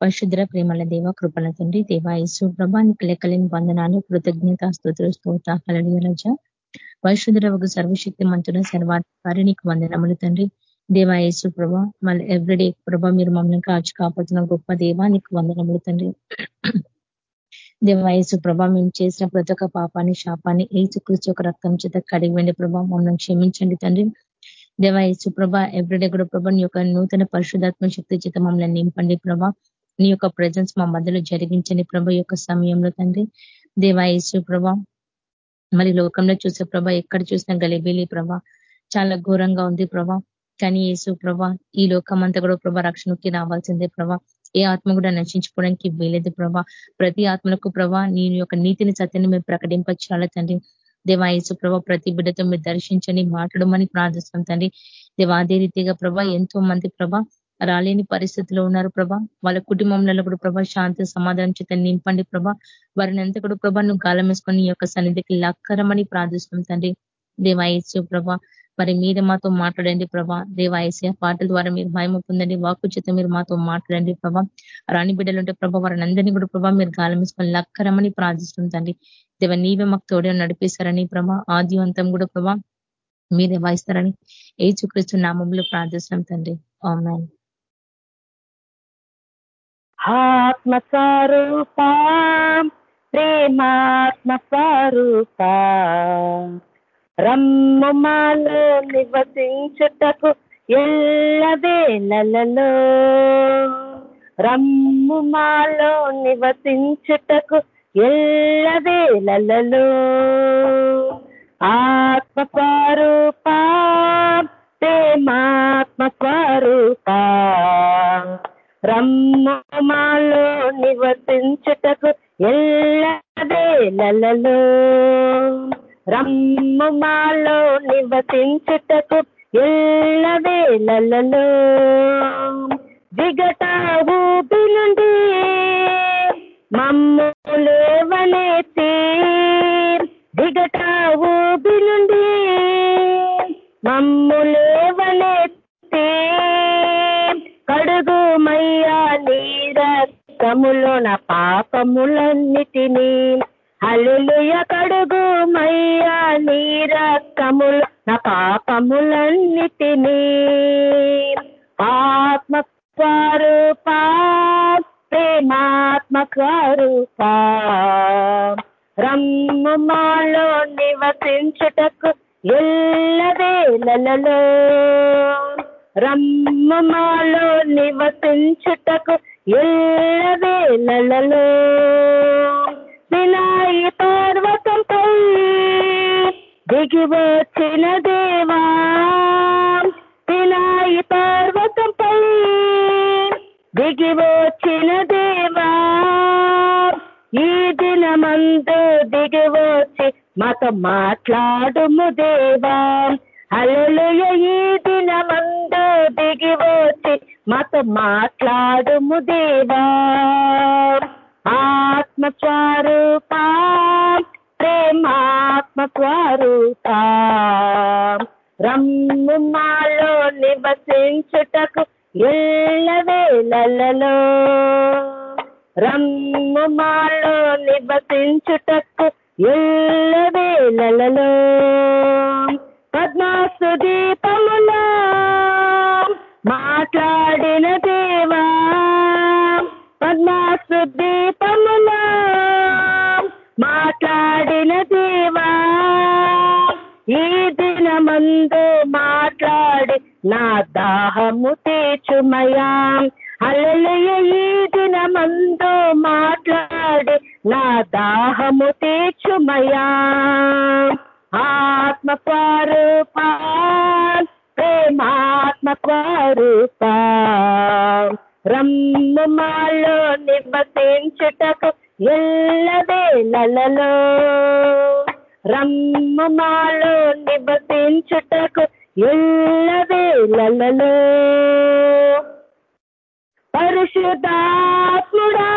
పరిశుద్ర ప్రేమల దేవ కృపల తండ్రి దేవా యేసు ప్రభానికి లెక్కలేని బంధనాలు కృతజ్ఞత స్తోత్ర స్తోత రజ. పరిశుద్ర ఒక సర్వశక్తి మంతుల సర్వాధికారినికి వందనములు తండ్రి. దేవా ప్రభా మళ్ళీ ఎవ్రీడే ప్రభా మీరు మమ్మల్ని కాచి కాపాడుతున్న గొప్ప దేవా నీకు వందనములు తండ్రి. దేవాయసు ప్రభా మేము చేసిన ప్రతి ఒక్క పాపాన్ని శాపాన్ని ఏసుకృష్ణ ఒక రక్తం చేత కడిగివండి ప్రభా మమ్మల్ని క్షమించండి తండ్రి. దేవాయసు ప్రభ ఎవ్రీడే కూడా ప్రభా నీ యొక్క నూతన పరిశుధాత్మ శక్తి చేత మమ్మల్ని నింపండి ప్రభా. నీ యొక్క ప్రజెన్స్ మా మధ్యలో జరిగించని ప్రభ యొక్క సమయంలో తండ్రి. దేవాయసు ప్రభ మరి లోకంలో చూసే ప్రభ ఎక్కడ చూసినా గలిబేలి ప్రభ చాలా ఘోరంగా ఉంది ప్రభ. కానీ యేసు ప్రభ ఈ లోకం అంతా కూడా ప్రభ రక్షణకి రావాల్సిందే ప్రభ. ఏ ఆత్మ కూడా నశించుకోవడానికి వీలేదు ప్రభా. ప్రతి ఆత్మలకు ప్రభా నీ యొక్క నీతిని సత్యాన్ని మేము ప్రకటింపచేయాలి తండ్రి. దేవాయసు ప్రభా ప్రతి బిడ్డతో మీరు దర్శించని మాట్లాడమని ప్రార్థిస్తాం తండ్రి. దేవాదే రీతిగా ప్రభా ఎంతో మంది ప్రభా రాలేని పరిస్థితిలో ఉన్నారు ప్రభా. వాళ్ళ కుటుంబంలో కూడా ప్రభా శాంతి సమాధానం చేత నింపండి ప్రభా. వారిని ఎంత కూడా ప్రభా నువ్వు గాలం వేసుకొని యొక్క సన్నిధికి లక్కరమని ప్రార్థిస్తాం తండ్రి. దేవాయస్య ప్రభా మరి మీరు మాతో మాట్లాడండి ప్రభా. దేవాయస్య పాటల ద్వారా మీరు భయం పొందండి. వాకు చేత మీరు మాతో మాట్లాడండి ప్రభా. రాణి బిడ్డలు ఉంటే ప్రభా వారిని అందరినీ కూడా ప్రభా మీరు గాలం వేసుకొని లక్కరమని తండ్రి. దేవ నీవే మాకు తోడే నడిపిస్తారని ప్రభా. ఆది అంతం కూడా ప్రభా మీరే వాయిస్తారని ఏ నామంలో ప్రార్థిస్తున్నాం తండ్రి. ఆమెన్. ఆత్మస్వరూపా ప్రేమాత్మస్వరూపా. రమ్ము మాలో నివసించుటకు ఎల్లవేలలో రమ్ము మాలో నివసించుటకు ఎల్లవేలలో ఆత్మ స్వరూప బ్రహ్మమాలో స్వరూప నివసించుటకు ఎల్లవేలలో రమ్ము మాలో నివసించుటకు ఎల్లవేలలో విగట ఊపి నుండి మమ్ము లేవనేసి విగట ఊపి నుండి మమ్ము లేవనేసి కడుగు మయ్యా నా పాపములన్నిటినీ. అల్లుయ కడుగు మయ్యా నీ రక్తములు నా పాపములన్నిటినీ. ఆత్మస్వరూప ప్రేమాత్మస్వరూప. రమ్ము మాలో నివసించుటకు ఎల్లవేలలో రమ్ము మాలో నివసించుటకు ఎల్లవేలలో వినాయి పర్వతంపై దిగి వచ్చిన దేవా వినాయి పర్వతంపై దిగి వచ్చిన దేవా ఈ దినమందు దిగి వచ్చి మాతో మాట్లాడుము దేవా. అలలుయ ఈ దినమందు దిగి వచ్చి మాతో మాట్లాడుము దేవా. ఆత్మస్వరూప ప్రేమాత్మస్వరూప రమ్ము మాలో నివసించుటకు ఎల్లవేలలో రమ్ము మాలో నివసించుటకు ఎల్లవేలలో పద్మాసు దీపములు మాట్లాడిన దేవా పద్మాసు దీపములో మాట్లాడిన దేవా ఈ దినమందు మాట్లాడి నా దాహము తీర్చుమయా. అలలయ ఈ దినమందు మాట్లాడి నా దాహము తీర్చుమయా. ఎల్లవేలలో రమ్మ మాలో నివసించుటకు ఎల్లవేలలో పరిశుధాత్ముడా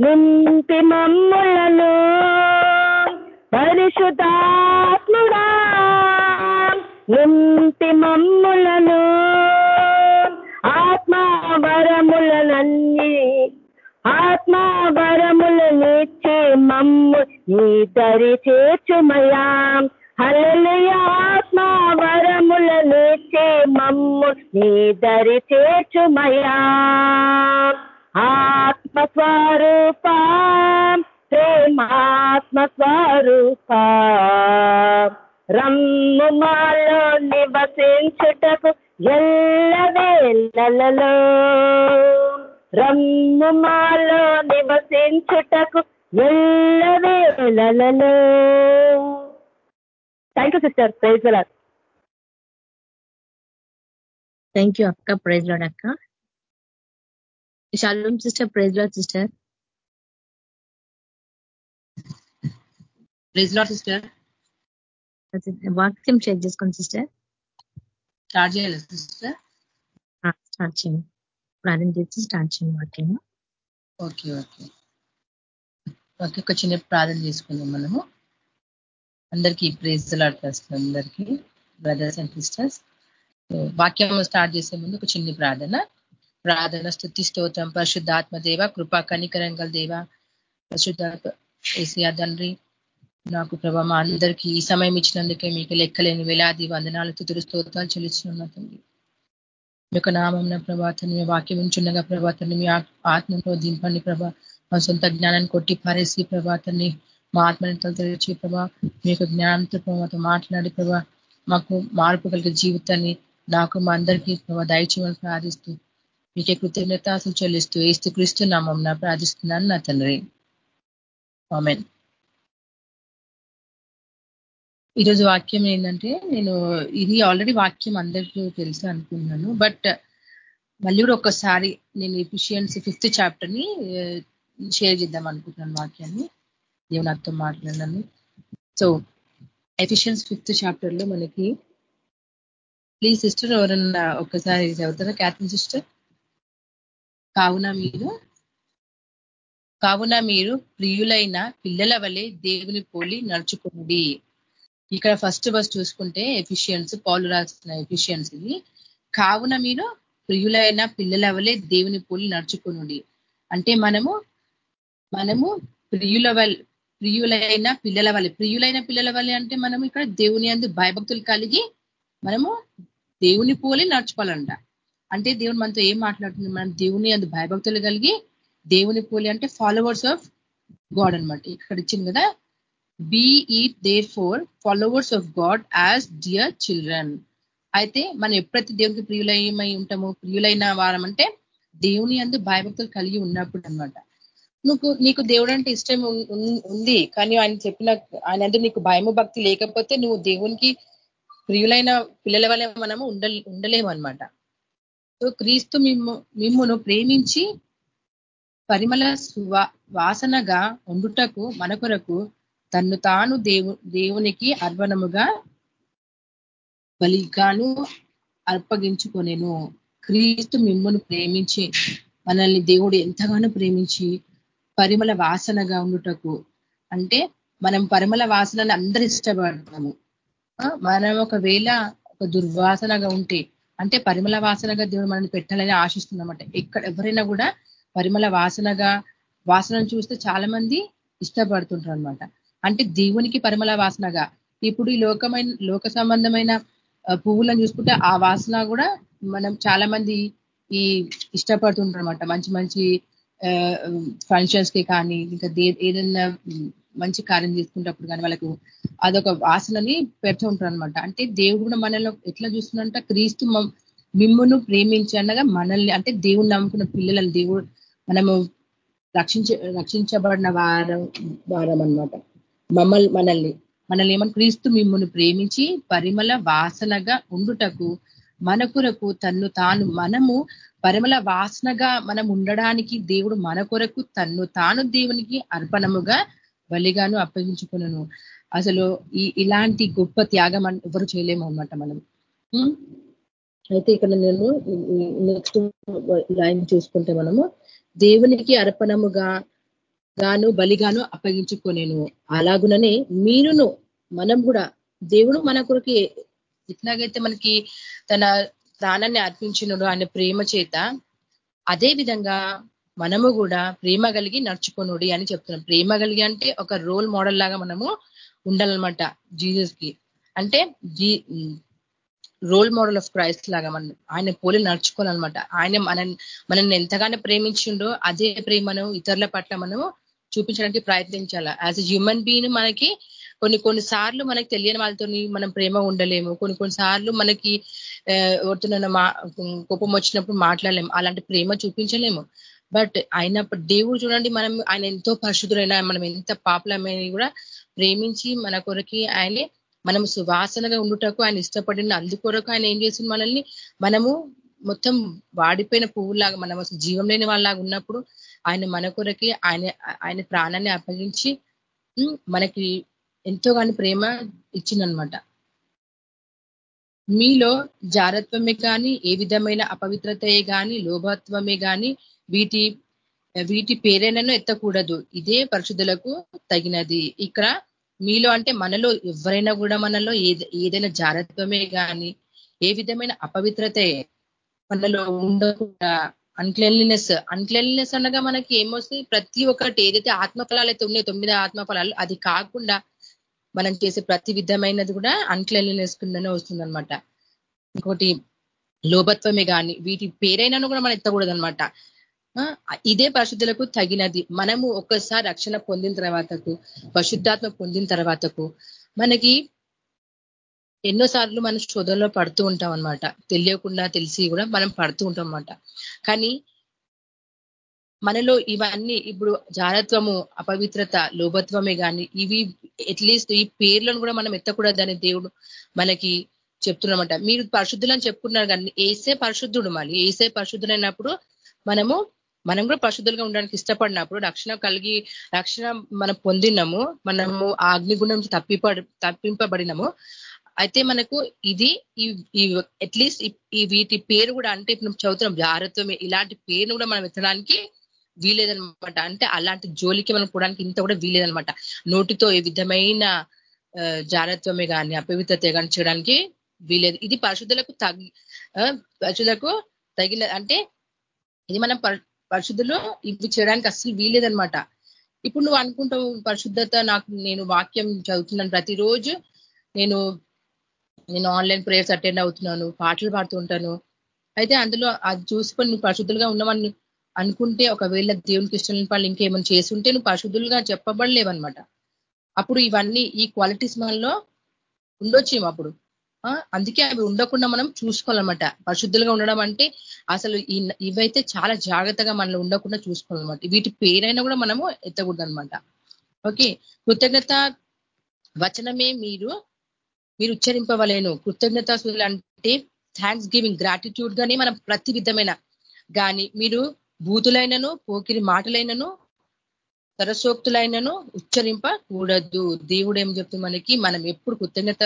నింపి మమ్ములను నీ దరి చేర్చుమయా హల్లెలూయ ఆత్మావరములనిచ్చి మమ్ము నీ దరి చేర్చుమయా ఆత్మస్వరూప ప్రేమాత్మ స్వరూప రమ్ము మాలో నివసించుటకు ఎల్లవేళలలో రమ్ము మాలో నివసించుటకు ఎల్లవేళలలో thank you sister praise thank you అక్క. ప్రైజ్ లాడ్ అక్క. షాలూమ్ sister praise Lord sister praise Lord sister వాక్యం చెక్ చేసుకోండి సిస్టర్ స్టార్ట్ చేయాలి సిస్టర్ స్టార్ట్ చేయండి. ప్రారంభం చేసి స్టార్ట్ చేయండి వాక్యం ఓకే ఓకే ఓకే ఒక చిన్న ప్రార్థన చేసుకుందాం మనము. అందరికీ ప్రేజ్ లాడుతుంది అందరికీ బ్రదర్స్ అండ్ సిస్టర్స్ వాక్యం స్టార్ట్ చేసే ముందు ఒక చిన్న ప్రార్థన. ప్రార్థన స్థుతి స్తోత్రం పరిశుద్ధాత్మ దేవ కృపా కనికరంగల దేవ పరిశుద్ధాత్మ ఏసియా తండ్రి నాకు ప్రభా మా అందరికీ ఈ సమయం ఇచ్చినందుకే మీకు లెక్కలేని వేలాది వందనాలు తుతురు స్తోత్రాలు చెల్లిస్తున్నా తండ్రి. మీ యొక్క నామం ప్రభాతాన్ని మీ వాక్యం ఉంచుండగా ప్రభాతాన్ని మీ ఆత్మతో దింపండి ప్రభా. మా సొంత జ్ఞానాన్ని కొట్టి పారేసి ప్రభాతాన్ని మా ఆత్మనితో తెరిచి ప్రభా మీకు జ్ఞానంతో ప్రభావతో మాట్లాడి ప్రభా మాకు మార్పు కలిగే జీవితాన్ని నాకు మా అందరికీ ప్రభా దయచేయమని ప్రార్థిస్తూ మీకే కృతజ్ఞతాసులు చెల్లిస్తూ ఏస్తు క్రీస్తున్నామం నా ప్రార్థిస్తున్నాను నా తండ్రి. ఆమెన్. ఈరోజు వాక్యం ఏంటంటే నేను ఇది ఆల్రెడీ వాక్యం అందరికీ తెలుసు అనుకున్నాను బట్ మళ్ళీ కూడా ఒకసారి నేను ఎఫిషియన్సీ ఫిఫ్త్ చాప్టర్ని షేర్ చేద్దాం అనుకుంటున్నాను వాక్యాన్ని. దేవుని అర్థం మాట్లాడినాను సో ఎఫిషియన్స్ ఫిఫ్త్ చాప్టర్లో మనకి ప్లీజ్ సిస్టర్ ఎవరన్నా ఒక్కసారి చదువుతారా? క్యాథరిన్ సిస్టర్ కావున మీరు కావున మీరు ప్రియులైన పిల్లల వలె దేవుని పోలి నడుచుకోండి ఇక్కడ ఫస్ట్ బస్ చూసుకుంటే ఎఫిషియన్స్ పాలు రాసిన ఎఫిషియన్స్ ఇది. కావున మీరు ప్రియులైన పిల్లల వలె దేవుని పోలి నడుచుకునుడి. అంటే మనము మనము ప్రియుల ప్రియులైన పిల్లల వల్ల ప్రియులైన పిల్లల వల్ల అంటే మనము ఇక్కడ దేవుని అందు భయభక్తులు కలిగి మనము దేవుని పోలి నడుచుకోవాలంట. అంటే దేవుని మనతో ఏం మాట్లాడుతుంది మనం దేవుని అందు భయభక్తులు కలిగి దేవుని పోలి అంటే ఫాలోవర్స్ ఆఫ్ గాడ్ అనమాట ఇక్కడ ఇచ్చింది కదా be ye therefore followers of God as dear children అయితే మనం ఎప్పుడైతే దేవునికి ప్రియులమై ఉంటామో ప్రియులైన వారం అంటే దేవుని అందు భయభక్తులు కలిగి ఉన్నప్పుడు అనమాట నువ్వు నీకు దేవుడు అంటే ఇష్టం ఉంది. కానీ ఆయన చెప్పిన ఆయన అందరూ నీకు భయము భక్తి లేకపోతే నువ్వు దేవునికి ప్రియులైన పిల్లల వల్ల మనము ఉండ ఉండలేము అనమాట సో క్రీస్తు మిమ్ము మిమ్మును ప్రేమించి పరిమళ వాసనగా ఉండుటకు మన కొరకు తన్ను తాను దేవు దేవునికి అర్పణముగా బలిగాను అర్పగించుకొనేను. క్రీస్తు మిమ్మును ప్రేమించి మనల్ని దేవుడు ఎంతగానో ప్రేమించి పరిమళ వాసనగా ఉండుటకు. అంటే మనం పరిమళ వాసనని అందరు ఇష్టపడతాము. మనం ఒకవేళ ఒక దుర్వాసనగా ఉంటే అంటే పరిమళ వాసనగా దేవుడు మనల్ని పెట్టాలని ఆశిస్తుందన్నమాట ఎక్కడ ఎవరైనా కూడా పరిమళ వాసనగా వాసనను చూస్తే చాలా మంది ఇష్టపడుతుంటారు అనమాట అంటే దేవునికి పరిమళ వాసనగా. ఇప్పుడు ఈ లోకమైన లోక సంబంధమైన పువ్వులను చూసుకుంటే ఆ వాసన కూడా మనం చాలా మంది ఈ ఇష్టపడుతుంటారు అనమాట మంచి మంచి ఫంక్షన్స్కి కానీ ఇంకా ఏదైనా మంచి కార్యం చేసుకున్నప్పుడు కానీ వాళ్ళకు అదొక వాసనని పెడుతూ ఉంటారు అనమాట అంటే దేవుడు కూడా మనల్ని ఎట్లా చూస్తున్నంట క్రీస్తు మిమ్మును ప్రేమించి అనగా మనల్ని అంటే దేవుడు నమ్ముకున్న పిల్లలను దేవుడు మనము రక్షించ రక్షించబడిన వారం వారం అనమాట మమ్మల్ని మనల్ని మనల్ని ఏమని క్రీస్తు మిమ్మును ప్రేమించి పరిమళ వాసనగా ఉండుటకు మన కొరకు తన్ను తాను మనము పరిమళ వాసనగా మనం ఉండడానికి దేవుడు మన కొరకు తన్ను తాను దేవునికి అర్పణముగా బలిగాను అప్పగించుకున్నాను అసలు ఈ ఇలాంటి గొప్ప త్యాగం ఎవరు చేయలేము అనమాట మనం. అయితే ఇక్కడ నేను నెక్స్ట్ లైన్ చూసుకుంటే మనము దేవునికి అర్పణముగా గాను బలిగాను అప్పగించుకోలేను అలాగుననే మీరును మనం కూడా దేవుడు మన కొరకు ఎట్లాగైతే మనకి తన ప్రాణాన్ని అర్పించినడు ఆయన ప్రేమ చేత అదే విధంగా మనము కూడా ప్రేమ కలిగి నడుచుకునుడి అని చెప్తున్నాం. ప్రేమ కలిగి అంటే ఒక రోల్ మోడల్ లాగా మనము ఉండాలన్నమాట జీసస్కి అంటే the role model of Christ లాగా మనం ఆయన పోలి నడుచుకోవాలన్నమాట. ఆయన మన మనల్ని ఎంతగానో ప్రేమించిండో అదే ప్రేమను ఇతరుల పట్ల మనము చూపించడానికి ప్రయత్నించాల? యాజ్ ఎ హ్యూమన్ బీయింగ్ మనకి కొన్ని కొన్ని సార్లు మనకి తెలియని వాళ్ళతో మనం ప్రేమ ఉండలేము. కొన్ని కొన్ని సార్లు మనకి ఎవరితో మా కోపం వచ్చినప్పుడు మాట్లాడలేము. అలాంటి ప్రేమ చూపించలేము. బట్ అయినప్పుడు దేవుడు చూడండి మనం ఆయన ఎంతో పరిశుద్ధులైనా మనం ఎంత పాపులమైన కూడా ప్రేమించి మన కొరకి ఆయనే మనం సువాసనగా ఉండుటకు ఆయన ఇష్టపడిన అందుకొరకు ఆయన ఏం చేసింది మనల్ని మనము మొత్తం వాడిపోయిన పువ్వులాగా మనం అసలు జీవం లేని వాళ్ళలాగా ఉన్నప్పుడు ఆయన మన కొరకి ఆయన ఆయన ప్రాణాన్ని అప్పగించి మనకి ఎంతో కానీ ప్రేమ ఇచ్చిందనమాట మీలో జారత్వమే కానీ ఏ విధమైన అపవిత్రతయే కానీ లోభత్వమే కానీ వీటి వీటి పేరేనను ఎత్తకూడదు. ఇదే పరిశుద్ధులకు తగినది. ఇక్కడ మీలో అంటే మనలో ఎవరైనా కూడా మనలో ఏదైనా జారత్వమే కానీ ఏ విధమైన అపవిత్రతే మనలో ఉండకుండా అన్క్లెన్లీనెస్ అన్క్లెన్లీనెస్ అనగా మనకి ఏమొస్తుంది? ప్రతి ఒక్కటి ఏదైతే ఆత్మఫలాలు అయితే ఉన్నాయో తొమ్మిది ఆత్మఫలాలు అది కాకుండా మనం చేసే ప్రతి విధమైనది కూడా అన్క్లెన్లీనెస్ కిందనే వస్తుంది అనమాట ఇంకోటి లోభత్వమే కానీ వీటి పేరైనాను కూడా మనం ఎత్తకూడదనమాట ఇదే పరిశుద్ధులకు తగినది. మనము ఒక్కసారి రక్షణ పొందిన తర్వాతకు పరిశుద్ధాత్మ పొందిన తర్వాతకు మనకి ఎన్నోసార్లు మనం శోధనలో పడుతూ ఉంటాం అనమాట తెలియకుండా తెలిసి కూడా మనం పడుతూ ఉంటాం అనమాట కానీ మనలో ఇవన్నీ ఇప్పుడు జారత్వము అపవిత్రత లోభత్వమే కానీ ఇవి అట్లీస్ట్ ఈ పేర్లను కూడా మనం ఎత్తకూడదని దేవుడు మనకి చెప్తున్నమాట మీరు పరిశుద్ధులు అని చెప్పుకున్నారు కానీ ఏసే పరిశుద్ధుడు మళ్ళీ. ఏసే పరిశుద్ధులైనప్పుడు మనము మనం కూడా పరిశుద్ధులుగా ఉండడానికి ఇష్టపడినప్పుడు రక్షణ కలిగి రక్షణ మనం పొందినము మనము ఆ అగ్నిగుణం తప్పిపడి తప్పింపబడినము. అయితే మనకు ఇది ఈ అట్లీస్ట్ ఈ వీటి పేరు కూడా అంటే ఇప్పుడు చదువుతున్నాం జాగ్రత్త ఇలాంటి పేరును కూడా మనం ఎత్తడానికి వీలేదనమాట అంటే అలాంటి జోలికి మనం పోవడానికి ఇంత కూడా వీలేదనమాట నోటితో ఏ విధమైన జాగ్రత్తమే కానీ అపవిత్రతే కానీ చేయడానికి వీలేదు. ఇది పరిశుద్ధులకు తగి పరిశుద్ధులకు తగిన అంటే ఇది మనం పరిశుద్ధులు ఇవి చేయడానికి అస్సలు వీలేదనమాట ఇప్పుడు నువ్వు అనుకుంటావు పరిశుద్ధత నాకు నేను వాక్యం చదువుతున్నాను ప్రతిరోజు. నేను నేను ఆన్లైన్ ప్రేయర్స్ అటెండ్ అవుతున్నాను పాటలు పాడుతుంటాను అయితే అందులో అది చూసుకొని నువ్వు పరిశుద్ధులుగా ఉన్నామని అనుకుంటే ఒకవేళ దేవునికి ఇష్టం వాళ్ళు ఇంకేమైనా చేస్తుంటే నువ్వు పరిశుద్ధులుగా చెప్పబడలేవన్నమాట. అప్పుడు ఇవన్నీ ఈ క్వాలిటీస్ మనలో ఉండొచ్చు అప్పుడు. అందుకే అవి ఉండకుండా మనం చూసుకోవాలన్నమాట. పరిశుద్ధులుగా ఉండడం అంటే అసలు ఇవైతే చాలా జాగ్రత్తగా మనలో ఉండకుండా చూసుకోవాలన్నమాట. వీటి పేరైనా కూడా మనము ఎత్తకూడదు అనమాట ఓకే? కృతజ్ఞత వచనమే మీరు మీరు ఉచ్చరింపవలేను. కృతజ్ఞత అంటే థ్యాంక్స్ గివింగ్ గ్రాటిట్యూడ్ గానే మనం ప్రతి విధమైన కానీ మీరు బూతులైనను పోకిరి మాటలైనను సరసోక్తులైనను ఉచ్చరింపకూడదు. దేవుడు ఏం చెప్తుంది మనకి మనం ఎప్పుడు కృతజ్ఞత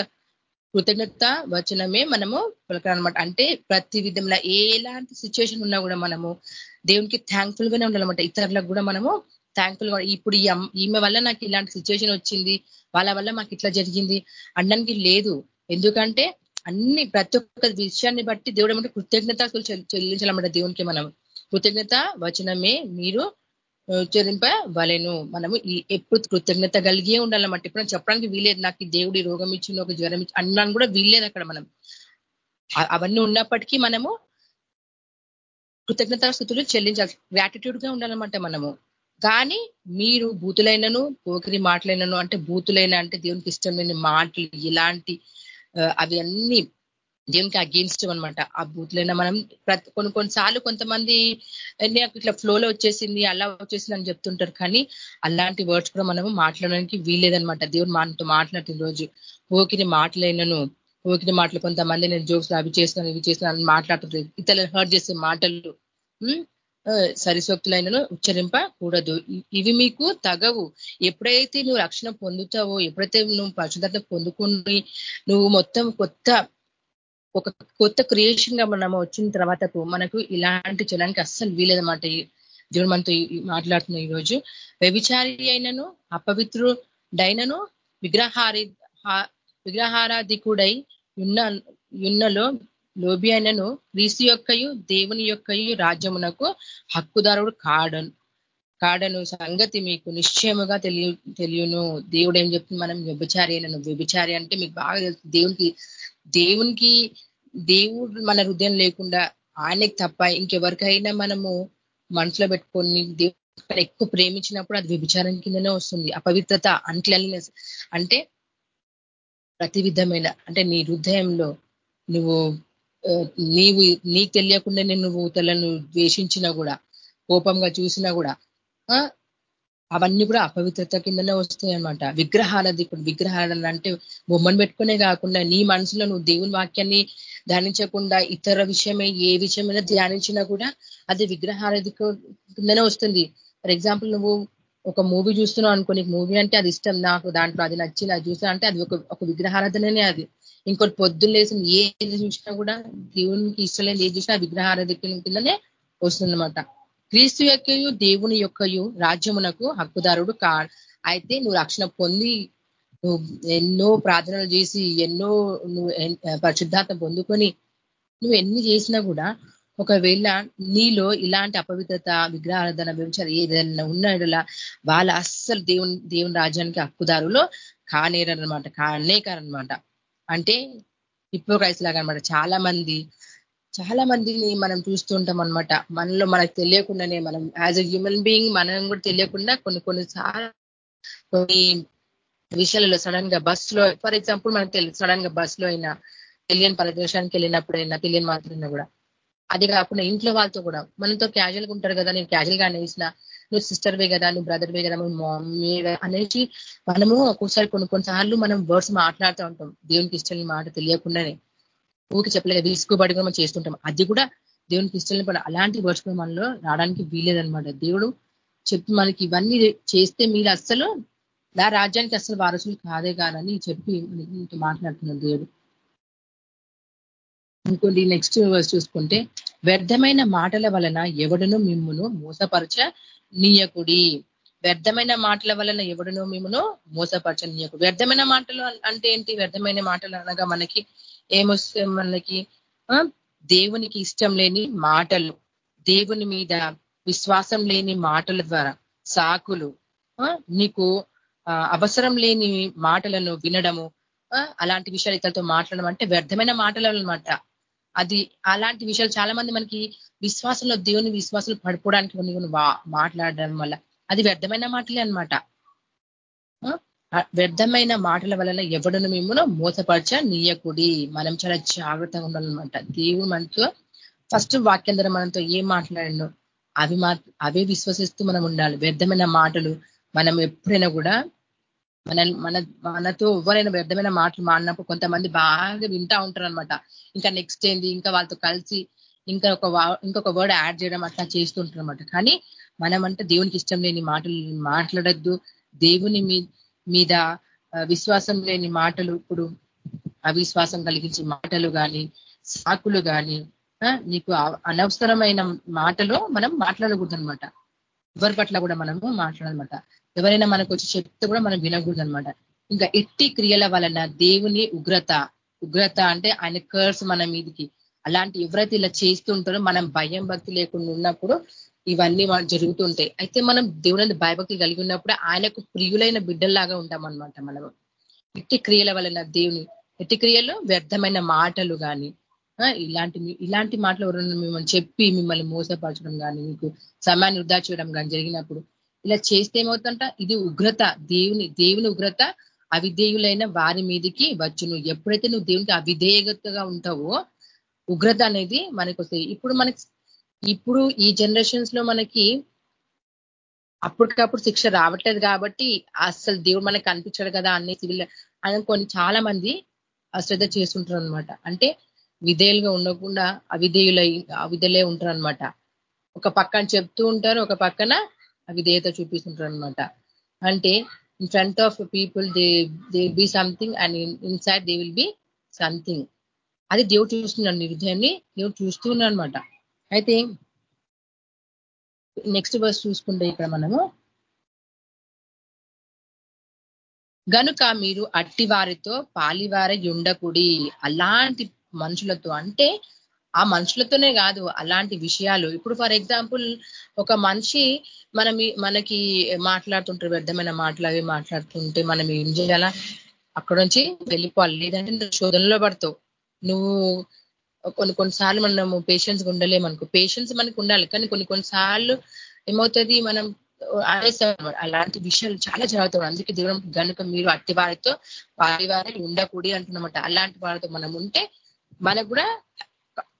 కృతజ్ఞత వచనమే మనము పలకాలన్నమాట. అంటే ప్రతి విధంలో ఎలాంటి సిచ్యువేషన్ ఉన్నా కూడా మనము దేవునికి థ్యాంక్ఫుల్ గానే ఉండాలన్నమాట. ఇతరులకు కూడా మనము థ్యాంక్ఫుల్గా ఇప్పుడు ఈమె వల్ల నాకు ఇలాంటి సిచ్యువేషన్ వచ్చింది వాళ్ళ వల్ల మాకు ఇట్లా జరిగింది అనడానికి లేదు. ఎందుకంటే అన్ని ప్రతి ఒక్క విషయాన్ని బట్టి దేవుడు ఏమంటే కృతజ్ఞత చెల్లించాలన్నమాట దేవునికి మనం. కృతజ్ఞత వచనమే మీరు ఉచ్చరింపవలను. మనము ఎప్పుడు కృతజ్ఞత కలిగే ఉండాలన్నమాట. ఇప్పుడు చెప్పడానికి వీలేదు నాకు దేవుడి రోగం ఇచ్చింది ఒక జ్వరం ఇచ్చి అన్నాను కూడా వీల్లేదు అక్కడ మనం. అవన్నీ ఉన్నప్పటికీ మనము కృతజ్ఞత స్థుతులు చెల్లించాలి. గ్రాటిట్యూడ్గా ఉండాలన్నమాట మనము. కానీ మీరు బూతులైనను పోకిరి మాటలైనను అంటే బూతులైన అంటే దేవునికి ఇష్టం లేని మాటలు ఇలాంటి అవి అన్ని దేవునికి అగేన్స్ట్ అనమాట ఆ బూత్లైనా మనం కొన్ని కొన్నిసార్లు కొంతమంది ఇట్లా ఫ్లోలో వచ్చేసింది అలా వచ్చేసింది అని చెప్తుంటారు. కానీ అలాంటి వర్డ్స్ కూడా మనము మాట్లాడడానికి వీల్లేదనమాట దేవుడు మనతో మాట్లాడిన రోజు ఓకిని మాటలైనను ఓకిని మాటలు కొంతమంది నేను జోక్స్ అవి చేస్తున్నాను ఇవి చేస్తున్నాను మాట్లాడుతుంది ఇతరులను హర్ట్ చేసే మాటలు సరిసోక్తులైనను ఉచ్చరింపకూడదు ఇవి మీకు తగవు. ఎప్పుడైతే నువ్వు రక్షణ పొందుతావో ఎప్పుడైతే నువ్వు పరిశుద్ధత పొందుకుని నువ్వు మొత్తం కొత్త ఒక కొత్త క్రియేషన్గా మనం వచ్చిన తర్వాతకు మనకు ఇలాంటి చేయడానికి అస్సలు వీలేదన్నమాట దేవుడు మనతో మాట్లాడుతున్న ఈరోజు వ్యభిచారి అయినను అపవిత్రుడైనను విగ్రహారి విగ్రహారాధికుడై ఉన్న ఉన్నలో లోబి అయినను క్రీస్తు యొక్కయు దేవుని యొక్కయు రాజ్యమునకు హక్కుదారుడు కాడను కాడను సంగతి మీకు నిశ్చయముగా తెలియ తెలియను. దేవుడు ఏం చెప్తుంది? మనం వ్యభిచారి అయినను. వ్యభిచారి అంటే మీకు బాగా తెలుసు. దేవునికి దేవునికి దేవుడు మన హృదయం లేకుండా ఆయనకి తప్ప ఇంకెవరికైనా మనము మనసులో పెట్టుకొని దేవుడు ఎక్కువ ప్రేమించినప్పుడు అది వ్యభిచారం కిందనే వస్తుంది. అపవిత్రత అన్క్లెన్లీనెస్ అంటే ప్రతి విధమైన అంటే నీ హృదయంలో నువ్వు నీవు నీకు తెలియకుండా నువ్వు తలను ద్వేషించినా కూడా కోపంగా చూసినా కూడా అవన్నీ కూడా అపవిత్రత కిందనే వస్తాయి అనమాట విగ్రహాలది ఇప్పుడు విగ్రహాలు అంటే బొమ్మను పెట్టుకునే కాకుండా నీ మనసులో నువ్వు దేవుని వాక్యాన్ని ధ్యానించకుండా ఇతర విషయమే ఏ విషయమైనా ధ్యానించినా కూడా అది విగ్రహాలది కిందనే వస్తుంది. ఫర్ ఎగ్జాంపుల్ నువ్వు ఒక మూవీ చూస్తున్నావు అనుకో నీకు మూవీ అంటే అది ఇష్టం నాకు దాంట్లో అది నచ్చింది అది చూసా అంటే అది ఒక ఒక విగ్రహారాధననే అది. ఇంకోటి పొద్దున్న లేసిన ఏది చూసినా కూడా దేవునికి ఇష్టం లేదు ఏది చూసినా విగ్రహారాధన కిందనే వస్తుందన్నమాట. క్రీస్తు యొక్కయు దేవుని యొక్కయు రాజ్యమునకు హక్కుదారుడు కా అయితే నువ్వు రక్షణ పొంది నువ్వు ఎన్నో ప్రార్థనలు చేసి ఎన్నో నువ్వు పరిశుద్ధార్థ పొందుకొని నువ్వు ఎన్ని చేసినా కూడా ఒకవేళ నీలో ఇలాంటి అపవిత్రత విగ్రహారాధన వ్యభిచారం ఏదైనా ఉన్నాడులా వాళ్ళ అస్సలు దేవుని దేవుని రాజ్యానికి హక్కుదారులో కానేరనమాట కానేకారనమాట అంటే ఇప్పుడు లాగా అనమాట చాలా మంది చాలా మందిని మనం చూస్తుంటాం అనమాట మనలో మనకు తెలియకుండానే మనం యాజ్ అ హ్యూమన్ బీయింగ్ మనం కూడా తెలియకుండా కొన్ని కొన్ని కొన్ని విషయాలలో సడన్గా బస్సులో లో ఫర్ ఎగ్జాంపుల్ మనకు తెలియదు సడన్గా బస్సులో లో అయినా తెలియని ప్రదేశానికి వెళ్ళినప్పుడైనా తెలియని మాత్రమే కూడా. అది కాకుండా ఇంట్లో వాళ్ళతో కూడా మనతో క్యాజువల్గా ఉంటారు కదా నేను క్యాజువల్గా అనేసిన నువ్వు సిస్టర్ వే కదా నువ్వు బ్రదర్ వే కదా నువ్వు మమ్మీ అనేసి మనము ఒక్కోసారి కొన్ని కొన్నిసార్లు మనం వర్డ్స్ మాట్లాడుతూ ఉంటాం. దేవునికి ఇష్టం మాట తెలియకుండానే. ఊరికి చెప్పలేక విసుకోబడి కూడా మనం చేస్తుంటాం. అది కూడా దేవునికి ఇష్టం కూడా అలాంటి వర్డ్స్ కూడా మనలో రావడానికి వీలేదనమాట దేవుడు చెప్పి మనకి ఇవన్నీ చేస్తే మీరు అస్సలు నా రాజ్యానికి అసలు వారసులు కాదే కాదని చెప్పి మనకి మాట్లాడుతున్నాడు దేవుడు. ఇంకోటి నెక్స్ట్ వర్స్ చూసుకుంటే వ్యర్థమైన మాటల వలన ఎవడను మిమ్మును మోసపరచ నీయకుడి. వ్యర్థమైన మాటల వలన ఎవడను మిమ్మును మోసపరచ నీయకుడు. వ్యర్థమైన మాటలు అంటే ఏంటి? వ్యర్థమైన మాటలు అనగా మనకి ఏమొస్తే మనకి? దేవునికి ఇష్టం లేని మాటలు దేవుని మీద విశ్వాసం లేని మాటల ద్వారా సాకులు నీకు అవసరం లేని మాటలను వినడము అలాంటి విషయాలు ఇతరులతో మాట్లాడడం అంటే వ్యర్థమైన మాటలు అనమాట అది అలాంటి విషయాలు చాలా మంది మనకి విశ్వాసంలో దేవుని విశ్వాసాలు పడిపోవడానికి కొన్ని కొన్ని మాట్లాడడం వల్ల అది వ్యర్థమైన మాటలే అనమాట వ్యర్థమైన మాటల వలన ఎవడను మిమ్మల్ని మోసపరచ నీయకుడి మనం చాలా జాగ్రత్తగా ఉండాలన్నమాట. దేవుడు మనతో ఫస్ట్ వాక్యం ద్వారా మనతో ఏం మాట్లాడినో అవి మా అవే విశ్వసిస్తూ మనం ఉండాలి. వ్యర్థమైన మాటలు మనం ఎప్పుడైనా కూడా మన మన మనతో ఎవరైనా వ్యర్థమైన మాటలు మాడినప్పుడు కొంతమంది బాగా వింటా ఉంటారు అనమాట ఇంకా నెక్స్ట్ ఏంది? ఇంకా వాళ్ళతో కలిసి ఇంకా ఒక ఇంకొక వర్డ్ యాడ్ చేయడం అట్లా చేస్తుంటారు అనమాట కానీ మనమంటే దేవునికి ఇష్టం లేని మాటలు మాట్లాడద్దు. దేవుని మీద విశ్వాసం లేని మాటలు ఇప్పుడు అవిశ్వాసం కలిగించే మాటలు కానీ సాకులు కానీ నీకు అనవసరమైన మాటలు మనం మాట్లాడకూడదు అనమాట ఎవరి పట్ల కూడా మనము మాట్లాడనమాట. ఎవరైనా మనకు వచ్చి చెప్తే కూడా మనం వినకూడదు అనమాట ఇంకా ఎట్టి క్రియల వలన దేవుని ఉగ్రత ఉగ్రత అంటే ఆయన కర్స్ మన మీదికి. అలాంటి ఎవరైతే ఇలా చేస్తుంటారో మనం భయం భక్తి లేకుండా ఉన్నప్పుడు ఇవన్నీ జరుగుతుంటాయి అయితే మనం దేవుని భయభక్తి కలిగి ఉన్నప్పుడు ఆయనకు ప్రియులైన బిడ్డల్లాగా ఉంటామన్నమాట అనమాట మనము. ఎట్టి క్రియల వలన దేవుని ఎట్టి క్రియల్లో వ్యర్థమైన మాటలు కానీ ఇలాంటి ఇలాంటి మాటలు ఎవరైనా మిమ్మల్ని చెప్పి మిమ్మల్ని మోసపరచడం కానీ మీకు సమయాన్ని వృధా చేయడం కానీ జరిగినప్పుడు ఇలా చేస్తే ఏమవుతుంట ఇది ఉగ్రత. దేవుని దేవుని ఉగ్రత అవిధేయులైన వారి మీదకి వచ్చును. ఎప్పుడైతే నువ్వు దేవునికి అవిధేయతగా ఉంటావో ఉగ్రత అనేది మనకు ఇప్పుడు మనకి ఇప్పుడు ఈ జనరేషన్స్లో మనకి అప్పటికప్పుడు శిక్ష రావట్లేదు కాబట్టి అసలు దేవుడు మనకి కనిపించాడు కదా అన్ని సివిల్ అని కొన్ని చాలా మంది అశ్రద్ధ చేస్తుంటారు అనమాట అంటే విధేయులుగా ఉండకుండా అవిధేయులై అవిధలే ఉంటారు అనమాట ఒక పక్కన చెప్తూ ఉంటారు ఒక పక్కన అవిధేయత చూపిస్తుంటారు అనమాట అంటే in front of people they they be something and inside they will be something అది దేవుడు చూస్తున్నాడు నీ దేవుడు చూస్తూ అనమాట అయితే నెక్స్ట్ వర్స్ చూసుకుంటే ఇక్కడ మనము గనుక మీరు అట్టి వారితో పాలివార ఉండకుడి అలాంటి మనుషులతో అంటే ఆ మనుషులతోనే కాదు అలాంటి విషయాలు. ఇప్పుడు ఫర్ ఎగ్జాంపుల్ ఒక మనిషి మనం మనకి మాట్లాడుతుంటారు వ్యర్థమైన మాటలు అవి మాట్లాడుతుంటే మనం ఏం చేయాలా? అక్కడ నుంచి వెళ్ళిపోవాలి. లేదంటే నువ్వు శోధనలో పడతావు. నువ్వు కొన్ని కొన్నిసార్లు మనము పేషెన్స్ ఉండలేమనుకో పేషెన్స్ మనకు ఉండాలి కానీ కొన్ని కొన్నిసార్లు ఏమవుతుంది మనం అనేస్తాం అలాంటి విషయాలు చాలా జరుగుతాయి. అందుకే దేవుడు కనుక మీరు అట్టి వారితో వారి వారి ఉండకూడి అంటున్నమాట. అలాంటి వారితో మనం ఉంటే మనకు కూడా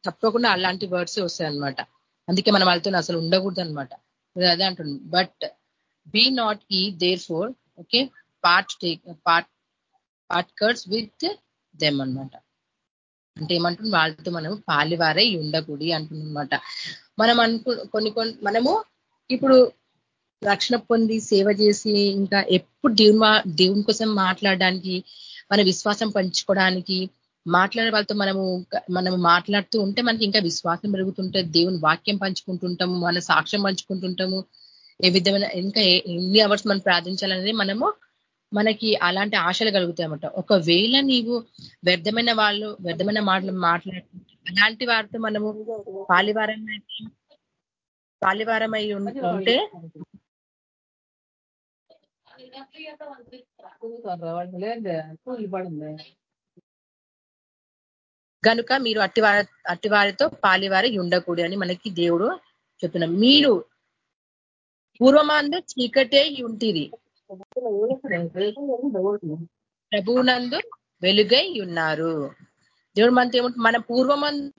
తప్పకుండా అలాంటి వర్డ్స్ వస్తాయి అనమాట అందుకే మనం వాళ్ళతో అసలు ఉండకూడదు అనమాట అదే అంటున్నాం but be not ye therefore okay partake part partakers with them అనమాట అంటే ఏమంటుంది వాళ్ళతో మనం పాలివారై ఉండకూడి అంటున్నమాట. మనం అనుకు కొన్ని కొన్ని మనము ఇప్పుడు రక్షణ పొంది సేవ చేసి ఇంకా ఎప్పుడు దేవుని దేవుని కోసం మాట్లాడడానికి మన విశ్వాసం పంచుకోవడానికి మాట్లాడే వాళ్ళతో మనము మనము మాట్లాడుతూ ఉంటే మనకి ఇంకా విశ్వాసం పెరుగుతుంటుంది దేవుని వాక్యం పంచుకుంటుంటాము మన సాక్ష్యం పంచుకుంటుంటాము. ఏ విధమైన ఇంకా ఎన్ని అవర్స్ మనం ప్రార్థించాలనేది మనము మనకి అలాంటి ఆశలు కలుగుతాయి అనమాట ఒకవేళ నీవు వ్యర్థమైన వాళ్ళు వ్యర్థమైన మాటలు మాట్లాడుతుంటే అలాంటి వారితో మనము పాలివారం పాలివారమై ఉంటే కనుక మీరు అట్టివారి అట్టివారితో పాలివారి ఉండకూడదు అని మనకి దేవుడు చెప్తున్నాం మీరు పూర్వమాందు చీకటే ఉంటిది ప్రభువునందు వెలుగై ఉన్నారు. దేవుడు మనతో ఏమంటే మన పూర్వమందు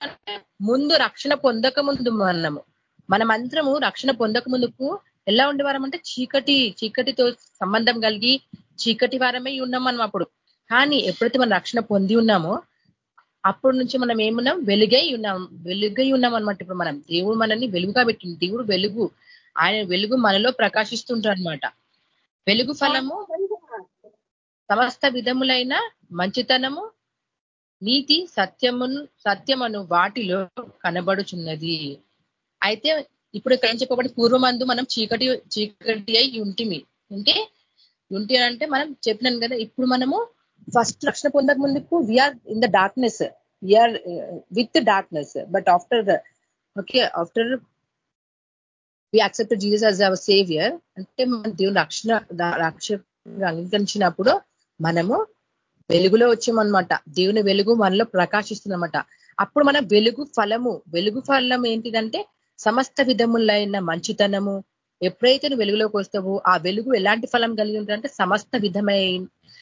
ముందు రక్షణ పొందక ముందు మనము మనమంతరము రక్షణ పొందక ముందుకు ఎలా ఉండేవారం అంటే చీకటి చీకటితో సంబంధం కలిగి చీకటి వారమే ఉన్నాం మనం అప్పుడు. కానీ ఎప్పుడైతే మనం రక్షణ పొంది ఉన్నామో అప్పటి నుంచి మనం ఏమున్నాం? వెలుగై ఉన్నాం వెలుగై ఉన్నాం అనమాట ఇప్పుడు మనం. దేవుడు మనల్ని వెలుగుగా పెట్టింది దేవుడు వెలుగు ఆయన వెలుగు మనలో ప్రకాశిస్తుంటారు అనమాట వెలుగు ఫలము సమస్త విధములైన మంచితనము నీతి సత్యమును సత్యమను వాటిలో కనబడుచున్నది. అయితే ఇప్పుడు ఇక్కడ చెప్పబడి పూర్వమందు మనం చీకటి చీకటి అయి ఉంటిమి. అంటే ఉంటి అంటే మనం చెప్పినాను కదా ఇప్పుడు మనము ఫస్ట్ రక్షణ పొందక ముందుకు we are in the darkness we are with darkness but after the okay after we accept Jesus as our saviour అంటే మన దేవుని రక్షణ రక్ష అంగీకరించినప్పుడు మనము వెలుగులో వచ్చామన్నమాట. దేవుని వెలుగు మనలో ప్రకాశిస్తుందన్నమాట. అప్పుడు మన వెలుగు ఫలము వెలుగు ఫలం ఏంటిదంటే సమస్త విధములైన మంచితనము. ఎప్పుడైతే నువ్వు వెలుగులోకి వస్తావో ఆ వెలుగు ఎలాంటి ఫలం కలిగి ఉంటుందంటే సమస్త విధమైన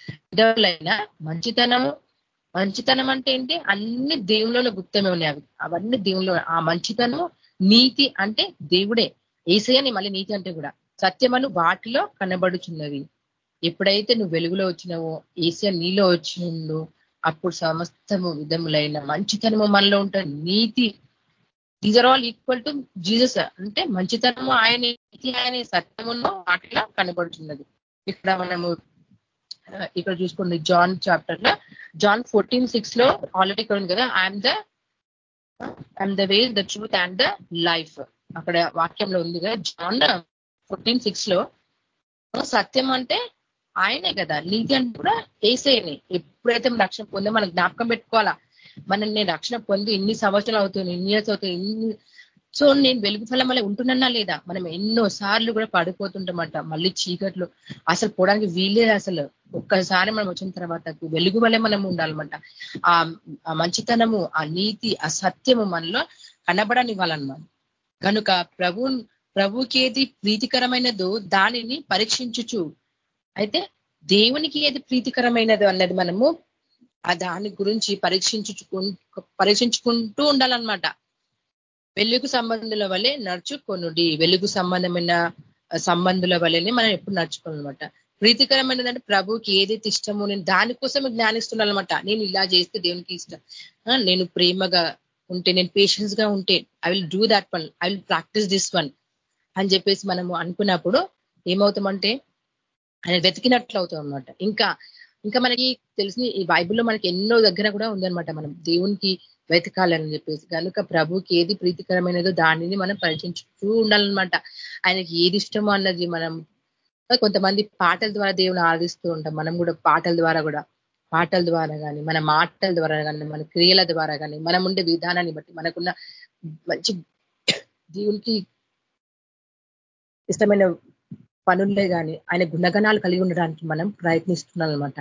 విధములైన మంచితనము. మంచితనం అంటే ఏంటి? అన్ని దేవుళ్ళలో గుప్తమే ఉన్నాయి అవి. అవన్నీ దేవుళ్ళు ఆ మంచితనం నీతి అంటే దేవుడే. ఏసయ్యని మళ్ళీ నీతి అంటే కూడా సత్యమను వాటిలో కనబడుచున్నవి ఎప్పుడైతే నువ్వు వెలుగులో వచ్చినావో ఏసియా నీలో వచ్చిందో అప్పుడు సమస్తము విధములైన మంచితనము మనలో ఉంటుంది. నీతి these are all equal to Jesus అంటే మంచితనము ఆయన నీతి ఆయన సత్యమును వాటిలో కనబడుతున్నది ఇక్కడ మనము ఇక్కడ చూసుకోండి జాన్ చాప్టర్లో. జాన్ ఫోర్టీన్ సిక్స్లో ఆల్రెడీ ఇక్కడ ఉంది కదా I am the I am the way the truth and the life అక్కడ వాక్యంలో ఉంది కదా జాన్ ఫోర్టీన్ సిక్స్లో సత్యం అంటే ఆయనే కదా నీతి అంటే కూడా ఏసేయని ఎప్పుడైతే రక్షణ పొందో మనం జ్ఞాపకం పెట్టుకోవాలా? మనం నేను రక్షణ పొంది ఇన్ని సంవత్సరాలు అవుతుంది ఇన్ని ఇయర్స్ అవుతుంది ఇన్ని సో నేను వెలుగు ఫలం వల్ల ఉంటున్నా లేదా? మనం ఎన్నో సార్లు కూడా పడిపోతుంటామంట మళ్ళీ చీకట్లు. అసలు పోవడానికి వీలేదు అసలు. ఒక్కసారి మనం వచ్చిన తర్వాత వెలుగు వల్లే మనం ఉండాలన్నమాట. ఆ మంచితనము ఆ నీతి ఆ సత్యము మనలో కనబడనివ్వాలన్నమాట. కనుక ప్రభు ప్రభుకి ఏది ప్రీతికరమైనదో దానిని పరీక్షించుచు. అయితే దేవునికి ఏది ప్రీతికరమైనదో అన్నది మనము ఆ దాని గురించి పరీక్షించుకు పరీక్షించుకుంటూ ఉండాలన్నమాట. వెలుగు సంబంధుల వల్లే నడుచుకొనుడి. వెలుగు సంబంధమైన సంబంధుల వల్లనే మనం ఎప్పుడు నడుచుకోవాలన్నమాట. ప్రీతికరమైనదంటే ప్రభుకి ఏదైతే ఇష్టమో నేను దానికోసం జ్ఞానిస్తున్నాను అనమాట నేను ఇలా చేస్తే దేవునికి ఇష్టం. నేను ప్రేమగా ఉంటే నేను పేషెన్స్గా ఉంటే I will do that one I will practice this one అని చెప్పేసి మనము అనుకున్నప్పుడు ఏమవుతామంటే ఆయన వెతికినట్లు అవుతాం అనమాట ఇంకా ఇంకా మనకి తెలిసిన ఈ బైబుల్లో మనకి ఎన్నో దగ్గర కూడా ఉందనమాట మనం దేవునికి వెతకాలని చెప్పేసి. కనుక ప్రభుకి ఏది ప్రీతికరమైనదో దానిని మనం పరీక్షించుతూ ఉండాలన్నమాట. ఆయనకి ఏది ఇష్టమో అన్నది మనం కొంతమంది పాటల ద్వారా దేవుని ఆరాధిస్తూ ఉంటాం. మనం కూడా పాటల ద్వారా కూడా. పాటల ద్వారా కానీ మన మాటల ద్వారా కానీ మన క్రియల ద్వారా కానీ మనం ఉండే విధానాన్ని బట్టి మనకున్న మంచి దేవునికి ఇష్టమైన పనులే కానీ ఆయన గుణగణాలు కలిగి ఉండడానికి మనం ప్రయత్నిస్తున్నాం అనమాట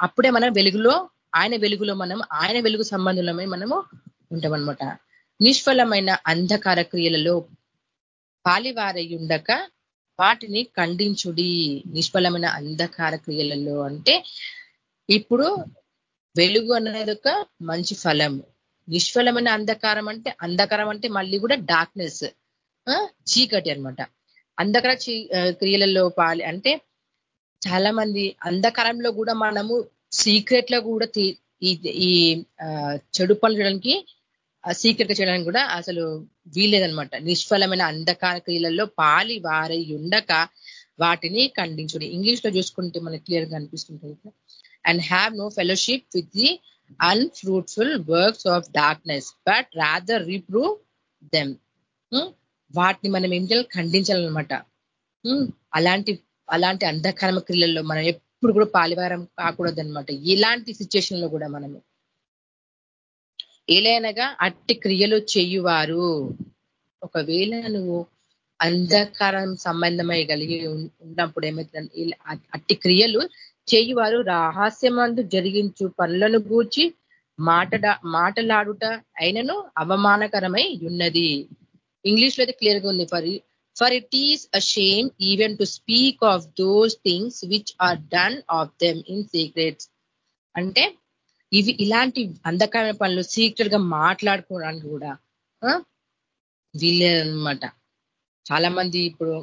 అప్పుడే మనం వెలుగులో ఆయన వెలుగులో మనం ఆయన వెలుగు సంబంధులమై మనము ఉంటామన్నమాట. నిష్ఫలమైన అంధకార క్రియలలో పాలివారై ఉండక వాటిని ఖండించుడి. నిష్ఫలమైన అంధకార క్రియలలో అంటే ఇప్పుడు వెలుగు అనేది ఒక మంచి ఫలం నిష్ఫలమైన అంధకారం అంటే అంధకారం అంటే మళ్ళీ కూడా డార్క్నెస్ చీకటి అనమాట అంధకార క్రియలలో పాలి అంటే చాలా మంది అంధకారంలో కూడా మనము సీక్రెట్లో కూడా ఈ చెడు పనులు చేయడానికి సీక్రెట్గా చేయడానికి కూడా అసలు వీలేదనమాట నిష్ఫలమైన అంధకార క్రియలలో పాలి వారై ఉండక వాటిని ఖండించుడు. ఇంగ్లీష్లో చూసుకుంటే మనకి క్లియర్గా అనిపిస్తుంటుంది and have no fellowship with the unfruitful works of darkness but rather reprove them వాటిని మనం ఏం చేయాలి? ఖండించాలన్నమాట. Hmm? అలాంటి అలాంటి అంధకారమ క్రియలలో మనం ఎప్పుడు కూడా పాలివారం కాకూడదు అనమాట ఇలాంటి సిచ్యువేషన్లో కూడా మనము. ఏలైనగా అట్టి క్రియలు చేయువారు. ఒకవేళ నువ్వు అంధకారం సంబంధమై కలిగి ఉన్నప్పుడు ఏమవుతుంది అట్టి క్రియలు చేయువారు రహస్యమందు జరిగించు పనులను గూర్చి మాటడ మాటలాడుట అయినను అవమానకరమై ఉన్నది. ఇంగ్లీష్లో అయితే క్లియర్గా ఉంది. For for it is a shame even to speak of those things which are done of them in secrets. అంటే ఇవి ఇలాంటి అంధకారమైన పనులు సీక్రెట్గా మాట్లాడుకోవడానికి కూడా వీలేదనమాట చాలా మంది ఇప్పుడు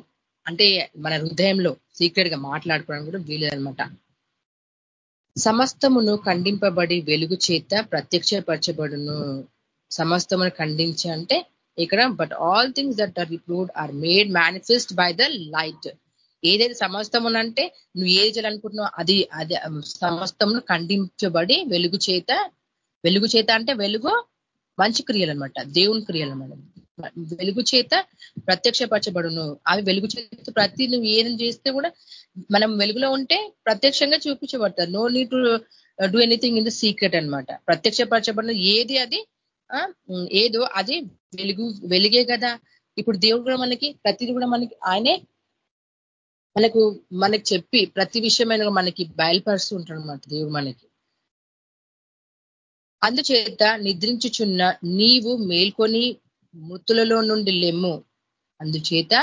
అంటే మన హృదయంలో సీక్రెట్గా మాట్లాడుకోవడం కూడా వీలేదనమాట సమస్తమును ఖండింపబడి వెలుగు చేత ప్రత్యక్షపరచబడును. సమస్తమును ఖండించి అంటే ఇక్కడ but all things that are reproved are made manifest by the light ఏదైతే సమస్తమునంటే నువ్వు ఏది చేయాలనుకుంటున్నావు అది అది సమస్తమును ఖండించబడి వెలుగు చేత వెలుగు చేత అంటే వెలుగు మంచి క్రియలు అనమాట దేవుని క్రియలు అనమాట వెలుగు చేత ప్రత్యక్షపరచబడును. అవి వెలుగు చేత ప్రతి నువ్వు ఏదైనా చేస్తే కూడా మనం వెలుగులో ఉంటే ప్రత్యక్షంగా చూపించబడతారు. No need to do anything in the secret అనమాట ప్రత్యక్షపరచబడిన. ఏది అది ఏదో అది వెలుగు వెలుగే కదా. ఇప్పుడు దేవుడు కూడా మనకి ప్రతిది కూడా మనకి ఆయనే మనకు మనకి చెప్పి ప్రతి విషయమైన మనకి బయలుపరుస్తూ ఉంటాడు అనమాట దేవుడు మనకి. అందుచేత నిద్రించుచున్న నీవు మేల్కొని మృతులలో నుండి లెమ్ము. అందుచేత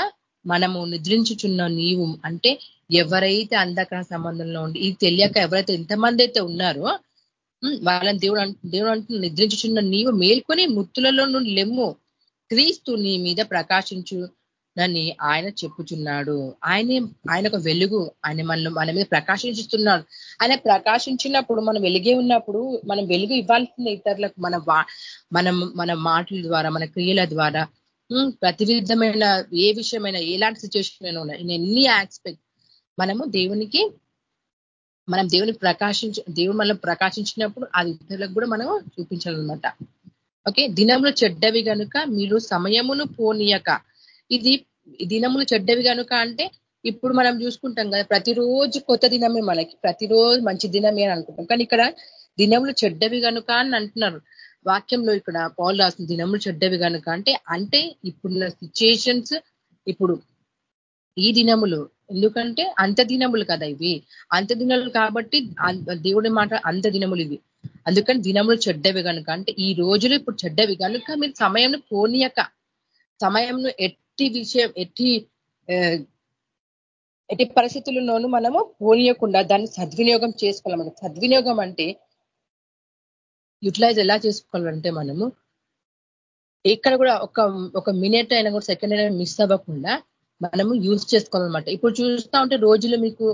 మనము నిద్రించుచున్న నీవు అంటే ఎవరైతే అంధకార సంబంధంలో ఉండి ఇది తెలియక ఎవరైతే ఎంతమంది అయితే ఉన్నారో వాళ్ళని దేవుడు దేవుడు అంటున్న నిద్రించుచున్న నీవు మేల్కొని మృతులలో నుండి లెమ్ము క్రీస్తు నీ మీద ప్రకాశించు. నని ఆయన చెప్పుచున్నాడు. ఆయనే ఆయన ఒక వెలుగు ఆయన మనం మన మీద ప్రకాశించుతున్నాడు. ఆయన ప్రకాశించినప్పుడు మనం వెలిగే ఉన్నప్పుడు మనం వెలుగు ఇవ్వాల్సిన ఇతరులకు మన మనం మన మాటల ద్వారా మన క్రియల ద్వారా. ప్రతి విధమైన ఏ విషయమైన ఎలాంటి సిచ్యువేషన్ అయినా ఉన్నాయి ఎన్ని ఆస్పెక్ట్ మనము దేవునికి మనం దేవుని ప్రకాశించ దేవుడు మనం ప్రకాశించినప్పుడు అది ఇతరులకు కూడా మనం చూపించాలన్నమాట. ఓకే? దినంలో చెడ్డవి కనుక మీరు సమయమును పోనీయక. ఇది దినములు చెడ్డవి కనుక అంటే ఇప్పుడు మనం చూసుకుంటాం కదా ప్రతిరోజు కొత్త దినమే మనకి. ప్రతిరోజు మంచి దినమే అని అనుకుంటాం. కానీ ఇక్కడ దినములు చెడ్డవి కనుక అని అంటున్నారు. వాక్యంలో ఇక్కడ పౌలు రాసిన దినములు చెడ్డవి కనుక అంటే అంటే ఇప్పుడున్న సిచ్యుయేషన్స్ ఇప్పుడు ఈ దినములు. ఎందుకంటే అంత దినములు కదా ఇవి. అంత దినములు కాబట్టి దేవుడి మాట అంత దినములు ఇవి. అందుకని దినములు చెడ్డవి కనుక అంటే ఈ రోజులు ఇప్పుడు చెడ్డవి. కనుక మీరు సమయం పోనీయక. సమయంను ఎట్టి విషయం ఎట్టి ఎట్టి పరిస్థితుల్లోనూ మనము పోనీయకుండా దాన్ని సద్వినియోగం చేసుకోవాలన్నమాట సద్వినియోగం అంటే యూటిలైజ్ ఎలా చేసుకోవాలంటే మనము ఎక్కడ కూడా ఒక ఒక మినిట్ అయినా కూడా సెకండ్ అయినా మిస్ అవ్వకుండా మనము యూజ్ చేసుకోవాలన్నమాట. ఇప్పుడు చూస్తూ ఉంటే రోజులు మీకు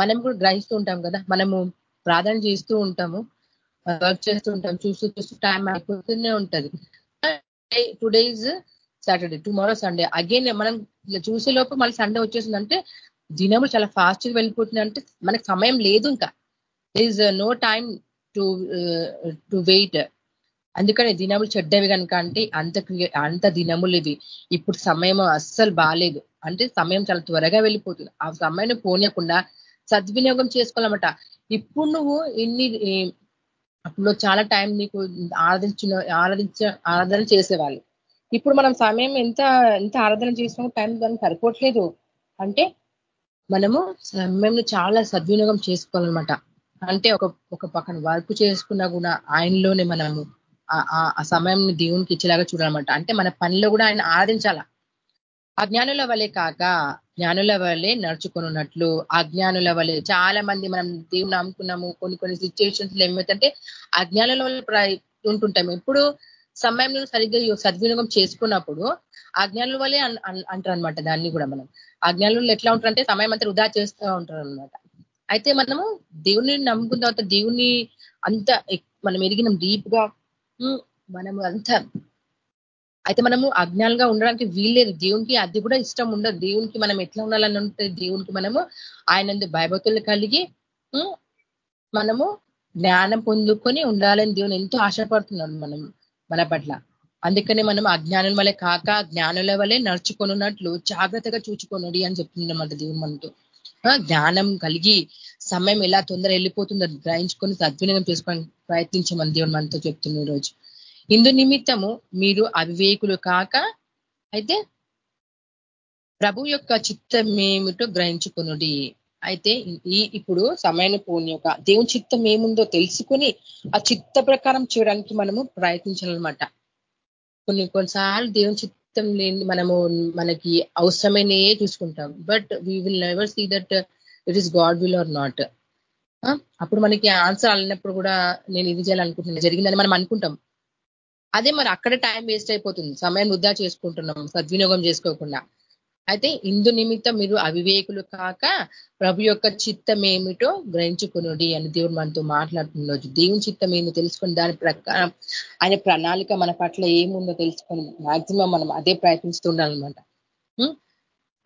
మనం కూడా గ్రహిస్తూ ఉంటాం కదా. మనము ప్రార్థన చేస్తూ ఉంటాము వర్క్ చేస్తూ ఉంటాం చూస్తూ చూస్తూ టైం అయిపోతూనే ఉంటుంది. Today's Saturday tomorrow Sunday again మనం చూసే లోపు మళ్ళీ సండే వచ్చేసిందంటే దినములు చాలా ఫాస్ట్గా వెళ్ళిపోతుంది మనకు సమయం లేదు ఇంకా. Is no time to to wait అందుకని దినములు చెడ్డవి కనుక అంటే అంత అంత దినములు ఇవి. ఇప్పుడు సమయం అస్సలు బాగాలేదు అంటే సమయం చాలా త్వరగా వెళ్ళిపోతుంది. ఆ సమయాన్ని పోనీయకుండా సద్వినియోగం చేసుకోవాలన్నమాట. ఇప్పుడు నువ్వు ఇన్ని అప్పుడు చాలా టైం నీకు ఆరాధించిన ఆరాధించ ఆరాధన చేసేవాళ్ళు. ఇప్పుడు మనం సమయం ఎంత ఎంత ఆరాధన చేసినా టైం దానికి సరిపోవట్లేదు. అంటే మనము సమయం చాలా సద్వినియోగం చేసుకోవాలన్నమాట. అంటే ఒక ఒక పక్కన వర్క్ చేసుకున్నా కూడా ఆయనలోనే మనము ఆ సమయం దేవునికి ఇచ్చేలాగా చూడాలన్నమాట. అంటే మన పనిలో కూడా ఆయన ఆరాధించాల? అజ్ఞానుల వలె కాక జ్ఞానుల వలె నడుచుకున్నట్లు అజ్ఞానుల వలె చాలా మంది మనం దేవుని నమ్ముకున్నాము. కొన్ని కొన్ని సిచ్యువేషన్స్ ఏమవుతుంటే అజ్ఞానుల వల్ల ఉంటుంటాము. ఎప్పుడు సమయం సరిగ్గా సద్వినియోగం చేసుకున్నప్పుడు అజ్ఞానుల వల్లే అంటారు అనమాట దాన్ని కూడా మనం. అజ్ఞానులు ఎట్లా ఉంటారంటే సమయం అంతా వృధా చేస్తూ ఉంటారు అనమాట అయితే మనము దేవుని నమ్ముకున్న తర్వాత దేవుని అంత మనం ఎరిగినాం డీప్గా మనము అంత అయితే మనము అజ్ఞానంగా ఉండడానికి వీల్లేదు. దేవునికి అది కూడా ఇష్టం ఉండదు. దేవునికి మనం ఎట్లా ఉండాలని ఉంటే దేవునికి మనము ఆయన భయభక్తులు కలిగి మనము జ్ఞానం పొందుకొని ఉండాలని దేవుని ఎంతో ఆశపడుతున్నాడు మనం. మన పట్ల. అందుకనే మనం అజ్ఞానుల వలె కాక జ్ఞానుల వలె నడుచుకొనున్నట్లు జాగ్రత్తగా చూచుకొనడి అని చెప్తుందన్నమాట దేవుని మనతో. జ్ఞానం కలిగి సమయం ఎలా తొందర వెళ్ళిపోతుందో గ్రహించుకొని సద్వినియోగం చేసుకొని ప్రయత్నించమని దేవుని మనతో చెప్తున్న ఈరోజు ఇందు నిమిత్తము మీరు అవివేకులు కాక అయితే ప్రభు యొక్క చిత్తం ఏమిటో గ్రహించుకునుడి. అయితే ఈ ఇప్పుడు సమయాన పోని యొక్క దేవుని చిత్తం ఏముందో తెలుసుకొని ఆ చిత్త ప్రకారం చేయడానికి మనము ప్రయత్నించాలన్నమాట. కొన్ని కొన్నిసార్లు దేవుని చిత్తం లేని మనము మనకి అవసరమైనయే చూసుకుంటాం. But we will never see that it is God will or not అప్పుడు మనకి ఆన్సర్ అల్లినప్పుడు కూడా నేను ఇది చేయాలనుకుంటున్నాను. జరిగిందని మనం అనుకుంటాం. అదే మరి అక్కడ టైం వేస్ట్ అయిపోతుంది. సమయం వృద్ధా చేసుకుంటున్నాం. సద్వినియోగం చేసుకోకుండా. అయితే ఇందు నిమిత్తం మీరు అవివేకులు కాక ప్రభు యొక్క చిత్తం ఏమిటో గ్రహించుకునుడి అని దేవుడు మనతో మాట్లాడుతున్న దేవుని చిత్తం ఏమో తెలుసుకుని దాని ప్రకారం ఆయన ప్రణాళిక మన పట్ల ఏముందో తెలుసుకొని మాక్సిమం మనం అదే ప్రయత్నిస్తూ ఉండాలన్నమాట.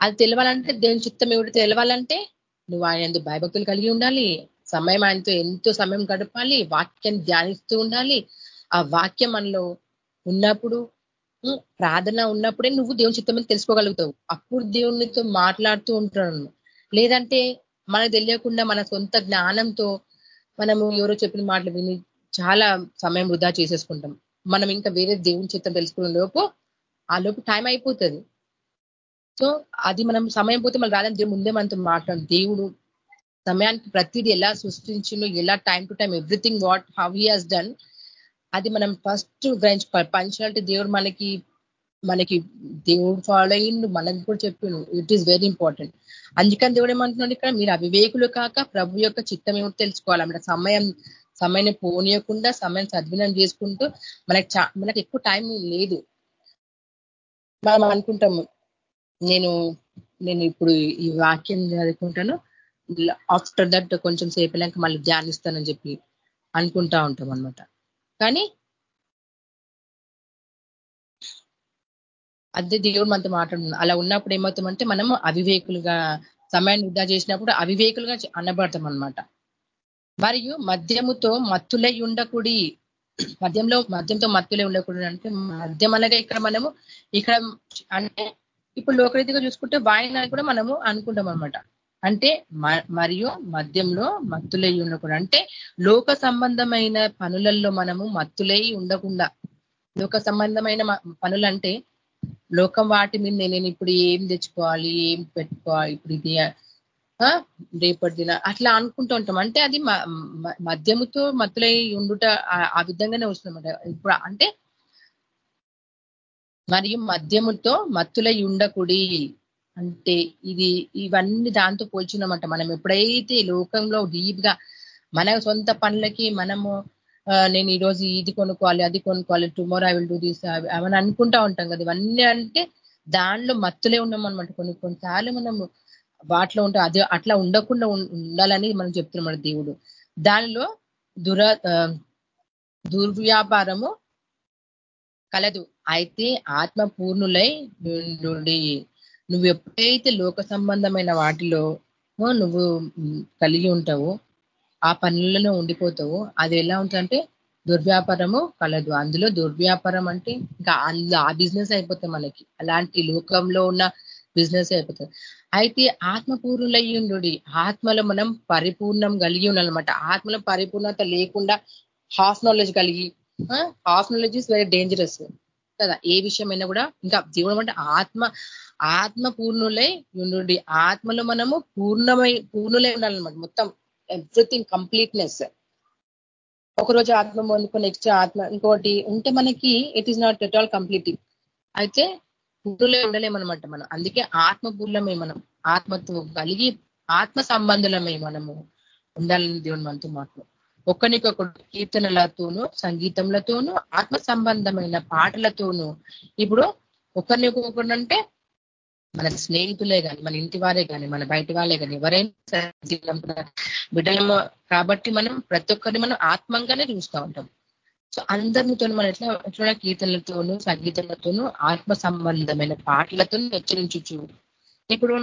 అది తెలవాలంటే దేవుని చిత్తం ఏమిటో తెలవాలంటే నువ్వు ఆయన భయభక్తులు కలిగి ఉండాలి. సమయం ఆయనతో ఎంతో సమయం గడపాలి. వాక్యాన్ని ధ్యానిస్తూ ఉండాలి. ఆ వాక్యం మనలో ఉన్నప్పుడు ప్రార్థన ఉన్నప్పుడే నువ్వు దేవుని చిత్తమని తెలుసుకోగలుగుతావు. అప్పుడు దేవునితో మాట్లాడుతూ ఉంటాను. లేదంటే మనకు తెలియకుండా మన సొంత జ్ఞానంతో మనము ఎవరో చెప్పిన మాటలు విని చాలా సమయం వృధా చేసేసుకుంటాం. మనం ఇంకా వేరే దేవుని చిత్తం తెలుసుకునే లోపు ఆ లోపు టైం అయిపోతుంది. సో అది మనం సమయం పోతే మనం రాదని దేవుడు ముందే మనతో మాట్లాడు. దేవుడు సమయానికి ప్రతిదీ ఎలా సృష్టించిందో ఎలా time to time everything what how he has done అది మనం ఫస్ట్ గ్రహించు పంచాలంటే దేవుడు మనకి మనకి దేవుడు ఫాలో అయ్యిండు మనకి కూడా చెప్పిండు. ఇట్ ఈస్ వెరీ ఇంపార్టెంట్ అందుకని దేవుడు ఏమంటున్నాడు ఇక్కడ మీరు అవివేకులు కాక ప్రభు యొక్క చిత్తం ఏమిటో తెలుసుకోవాలి. సమయం సమయాన్ని పోనీయకుండా సమయం సద్వినం చేసుకుంటూ మనకి మనకి ఎక్కువ టైం లేదు. మనం అనుకుంటాము నేను నేను ఇప్పుడు ఈ వాక్యం చదువుకుంటాను. ఆఫ్టర్ దట్ కొంచెం సేపు మళ్ళీ ధ్యానిస్తానని చెప్పి అనుకుంటా ఉంటాం అనమాట కానీ అదే దేవుడు మనతో మాట్లాడు అలా ఉన్నప్పుడు ఏమవుతామంటే మనము అవివేకులుగా సమయాన్ని వృధా చేసినప్పుడు అవివేకులుగా అనబడతాం అనమాట మరియు మద్యముతో మత్తులై ఉండకుడి మద్యంలో మద్యంతో మత్తులై ఉండకూడదు అంటే మద్యం అనగా ఇక్కడ మనము ఇక్కడ అంటే ఇప్పుడు లోకరీతిగా చూసుకుంటే వాయిన కూడా మనము అనుకుంటాం అనమాట అంటే మరియు మద్యంలో మత్తులై ఉండకూడదు అంటే లోక సంబంధమైన పనులలో మనము మత్తులై ఉండకుండా లోక సంబంధమైన పనులు అంటే లోకం వాటి మీద నేను ఇప్పుడు ఏం తెచ్చుకోవాలి ఏం పెట్టుకోవాలి ఇప్పుడు ఇది రేపటి దిన అట్లా అనుకుంటూ ఉంటాం. అంటే అది మద్యముతో మత్తులై ఉండుట ఆ విధంగానే వస్తుందన్నమాట. ఇప్పుడు అంటే మరియు మద్యముతో మత్తులై ఉండకుడి అంటే ఇది ఇవన్నీ దాంతో పోల్చున్నామంట మనం ఎప్పుడైతే లోకంలో డీప్గా మన సొంత పనులకి మనము నేను ఈరోజు ఇది కొనుక్కోవాలి అది కొనుక్కోవాలి tomorrow I will do this అవన్నీ అనుకుంటా ఉంటాం కదా. ఇవన్నీ అంటే దానిలో మత్తులే ఉన్నాం అనమాట కొన్ని కొన్నిసార్లు మనం వాటిలో ఉంటే అది అట్లా ఉండకుండా ఉండాలని మనం చెప్తున్నాం దేవుడు. దానిలో దుర దుర్వ్యాపారము కలదు. అయితే ఆత్మ పూర్ణులై నుండి నువ్వు ఎప్పుడైతే లోక సంబంధమైన వాటిలో నువ్వు కలిగి ఉంటావో ఆ పనులలో ఉండిపోతావో అది ఎలా ఉంటుందంటే దుర్వ్యాపారము కలదు. అందులో దుర్వ్యాపారం అంటే ఇంకా అందులో ఆ బిజినెస్ అయిపోతాయి మనకి. అలాంటి లోకంలో ఉన్న బిజినెస్ అయిపోతుంది అయితే ఆత్మపూర్ణులయ్యుండు ఆత్మలో మనం పరిపూర్ణం కలిగి ఉండాలన్నమాట. ఆత్మలో పరిపూర్ణత లేకుండా హాఫ్ నాలెడ్జ్ కలిగి half knowledge is very dangerous కదా ఏ విషయమైనా కూడా ఇంకా జీవనం అంటే ఆత్మ ఆత్మ పూర్ణులై ఉండి ఆత్మలో మనము పూర్ణమై పూర్ణులై ఉండాలన్నమాట మొత్తం. ఎవ్రీథింగ్ కంప్లీట్నెస్ ఒకరోజు ఆత్మ పొందుకో నెక్స్ట్ ఆత్మ ఇంకోటి ఉంటే మనకి it is not at all completing అయితే పూర్ణులే ఉండలేమనమాట మనం. అందుకే ఆత్మ పూర్ణమే మనం ఆత్మతో కలిగి ఆత్మ సంబంధులమే మనము ఉండాలని దేవుని మనతో మాట్లాడు. ఒకరికొకడు కీర్తనలతోనూ సంగీతములతోనూ ఆత్మ సంబంధమైన పాటలతోనూ. ఇప్పుడు ఒకరిని అంటే మన స్నేహితులే కానీ మన ఇంటి వారే కానీ మన బయటి వాళ్ళే కానీ ఎవరైనా బిడ్డలము కాబట్టి మనం ప్రతి ఒక్కరిని మనం ఆత్మంగానే చూస్తూ ఉంటాం. సో అందరితో మనం ఎట్లా ఎట్లా కీర్తనలతోనూ సంగీతంలతోనూ ఆత్మ సంబంధమైన పాటలతో హెచ్చరించు ఇప్పుడు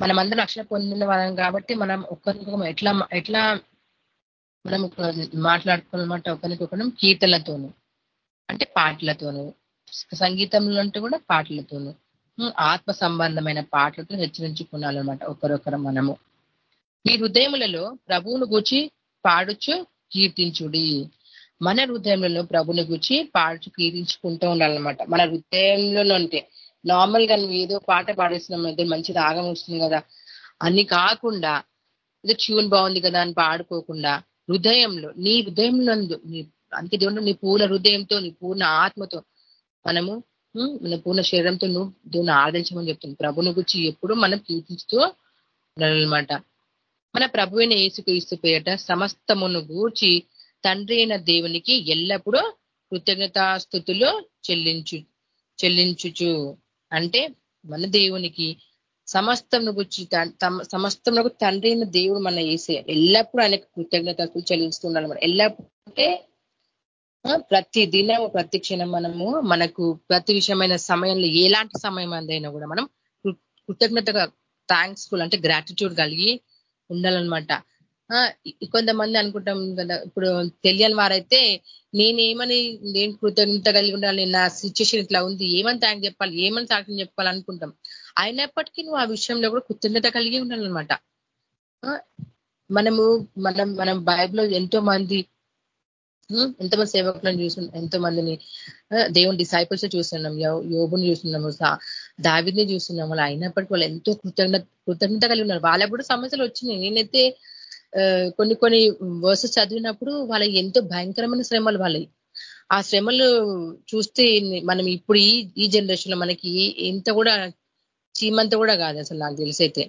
మనమందరం రక్షణ పొందిన వాళ్ళం కాబట్టి మనం ఒకరికొక ఎట్లా ఎట్లా మనం మాట్లాడుకోవాలన్నమాట ఒకరికొకరం కీర్తనలతోను అంటే పాటలతోను సంగీతంలో అంటే కూడా పాటలతోను ఆత్మ సంబంధమైన పాటలతో హెచ్చరించుకున్నాలన్నమాట ఒకరొకరు మనము. మీ హృదయములలో ప్రభువును గూర్చి పాడుచు కీర్తించుడి. మన హృదయంలో ప్రభుని గుచి పాడుచు కీర్తించుకుంటూ ఉండాలన్నమాట. మన హృదయంలో అంటే నార్మల్గా నువ్వు ఏదో పాట పాడేస్తున్నాం మంచి రాగం వస్తుంది కదా. అన్ని కాకుండా ఏదో ట్యూన్ బాగుంది కదా అని పాడుకోకుండా హృదయంలో నీ హృదయంలో నీ అంతే దేవుడు నీ పూర్ణ హృదయంతో నీ పూర్ణ ఆత్మతో మనము మన పూర్ణ శరీరంతో నువ్వు దేవుని ఆరాధించమని చెప్తుంది ప్రభుని గురించి ఎప్పుడు మనం కీర్తిస్తూ ఉండాలన్నమాట. మన ప్రభు అయిన యేసుక్రీస్తు పేట సమస్తమును గూర్చి తండ్రి అయిన దేవునికి ఎల్లప్పుడూ కృతజ్ఞతాస్థుతులు చెల్లించు చెల్లించుచు. అంటే మన దేవునికి సమస్తంను గుర్చి సమస్తంలో తండ్రి అయిన దేవుడు మన వేసే ఎల్లప్పుడూ ఆయనకు కృతజ్ఞతలు చెల్లిస్తుండాలి ఎల్లప్పుడూ అంటే ప్రతి దినం ప్రతి క్షణం మనము మనకు ప్రతి విషయమైన సమయంలో ఎలాంటి సమయం అందైనా కూడా మనం కృతజ్ఞతగా థ్యాంక్స్ఫుల్ అంటే గ్రాటిట్యూడ్ కలిగి ఉండాలన్నమాట. కొంతమంది అనుకుంటాం కదా ఇప్పుడు తెలియని వారైతే నేనేమని నేను కృతజ్ఞత కలిగి ఉండాలి నా సిచ్యువేషన్ ఇట్లా ఉంది ఏమని థ్యాంక్ చెప్పాలి ఏమని సాక్ష్యం చెప్పాలి అనుకుంటాం. అయినప్పటికీ నువ్వు ఆ విషయంలో కూడా కృతజ్ఞత కలిగి ఉండాలన్నమాట. మనము మనం మనం బైబిల్లో ఎంతో మంది ఎంతమంది సేవకులను చూసి ఎంతో మందిని దేవుని డిసైపుల్స్ చూస్తున్నాం యోగుని చూస్తున్నాము దావిని చూస్తున్నాము వాళ్ళు అయినప్పటికీ వాళ్ళు ఎంతో కృతజ్ఞత కృతజ్ఞత కలిగి ఉన్నారు. వాళ్ళకు కూడా సమస్యలు వచ్చినాయి. నేనైతే కొన్ని కొన్ని వర్సెస్ చదివినప్పుడు వాళ్ళ ఎంతో భయంకరమైన శ్రమలు వాళ్ళవి. ఆ శ్రమలు చూస్తే మనం ఇప్పుడు ఈ ఈ జనరేషన్లో మనకి ఎంత కూడా చీమంత కూడా కాదు అసలు నాకు తెలిసైతే.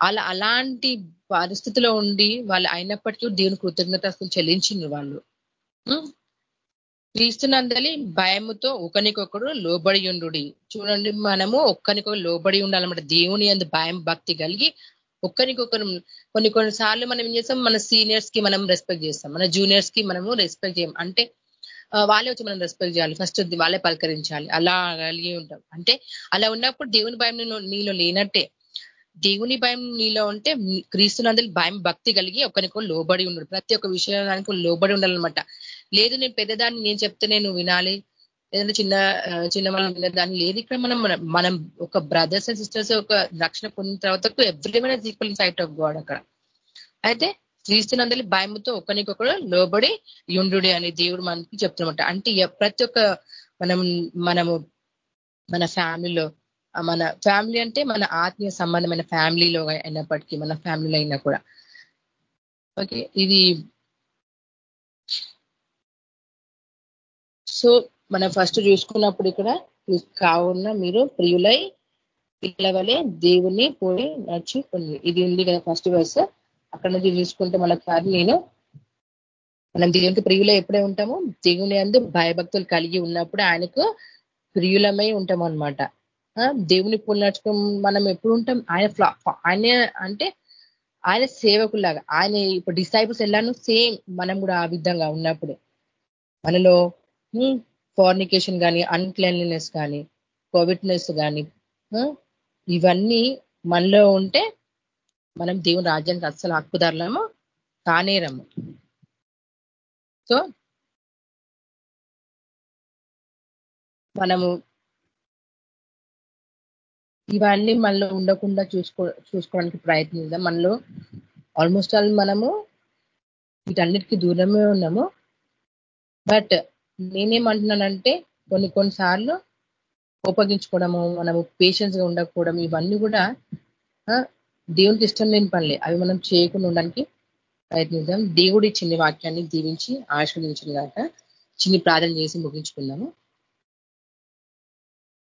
అలా అలాంటి పరిస్థితిలో ఉండి వాళ్ళు అయినప్పటికీ దేవుని కృతజ్ఞత చెల్లించింది చెల్లించిండ్రు వాళ్ళు క్రీస్తునందలి భయముతో ఒకనికొకడు లోబడి ఉండు చూడండి మనము ఒక్కరికొకరు లోబడి ఉండాలన్నమాట. దేవుని అందు భయం భక్తి కలిగి ఒక్కరికొకరు కొన్ని కొన్నిసార్లు మనం ఏం చేస్తాం మన సీనియర్స్కి మనం రెస్పెక్ట్ చేస్తాం. మన జూనియర్స్కి మనము రెస్పెక్ట్ చేయం. అంటే వాళ్ళే వచ్చి మనం రెస్పెక్ట్ చేయాలి. ఫస్ట్ వాళ్ళే పలకరించాలి. అలా కలిగి ఉంటాం. అంటే అలా ఉన్నప్పుడు దేవుని భయం నీలో లేనట్టే. దేవుని భయం నీలో ఉంటే క్రీస్తులందరి భయం భక్తి కలిగి ఒకరికొకరు లోబడి ఉండడు ప్రతి ఒక్క విషయానికి లోబడి ఉండాలన్నమాట. లేదు నేను పెద్దదాన్ని నేను చెప్తే నేను వినాలి. ఏదైనా చిన్న చిన్న మనం దాని లేదు. ఇక్కడ మనం మనం ఒక బ్రదర్స్ అండ్ సిస్టర్స్ ఒక రక్షణ పొందిన తర్వాత everyone is equal sight of God అక్కడ. అయితే క్రీస్తునందరి భయముతో ఒకరికొకడు లోబడి యుండు అని దేవుడు మనకి చెప్తున్నమాట. అంటే ప్రతి ఒక్క మనం మనము మన ఫ్యామిలీలో మన ఫ్యామిలీ అంటే మన ఆత్మీయ సంబంధమైన ఫ్యామిలీలో అయినప్పటికీ మన ఫ్యామిలీలో అయినా కూడా. ఓకే ఇది. సో మనం ఫస్ట్ చూసుకున్నప్పుడు ఇక్కడ కావున్న మీరు ప్రియులై పిల్లవలే దేవుని పోయి నడుచుకుని. ఇది ఉంది కదా ఫస్ట్ వర్స్ అక్కడ నుంచి చూసుకుంటే మనసారి నేను మనం దేవునికి ప్రియులై ఎప్పుడే ఉంటాము దేవుని అందు భయభక్తులు కలిగి ఉన్నప్పుడు ఆయనకు ప్రియులమై ఉంటాం అనమాట దేవుని నడుచుకో మనం ఎప్పుడు ఉంటాం? ఆయన ఆయన అంటే ఆయన సేవకులాగా ఆయన ఇప్పుడు డిసైపుల్స్ ఎలానో సేమ్ మనం కూడా ఆ విధంగా ఉన్నప్పుడు. మనలో ఫార్నికేషన్ కానీ అన్క్లెన్లీనెస్ కానీ కోవిడ్నెస్ కానీ ఇవన్నీ మనలో ఉంటే మనం దేవుని రాజ్యానికి అస్సలు హక్కుదారులము కానేరము. సో మనము ఇవన్నీ మనలో ఉండకుండా చూసుకో చూసుకోవడానికి ప్రయత్నిద్దాం. మనలో ఆల్మోస్ట్ ఆల్ మనము వీటన్నిటికీ దూరమే ఉన్నాము. బట్ నేనేమంటున్నానంటే కొన్ని కొన్నిసార్లు ఉపయోగించుకోవడము మనము పేషెన్స్గా ఉండకపోవడం ఇవన్నీ కూడా దేవునికి ఇష్టం లేని పనులే. అవి మనం చేయకుండా ఉండడానికి ప్రయత్నిద్దాం. దేవుడు ఇచ్చిన వాక్యాన్ని దీవించి ఆశీర్వదించిన కాక చిన్ని ప్రార్థన చేసి ముగించుకుందాము.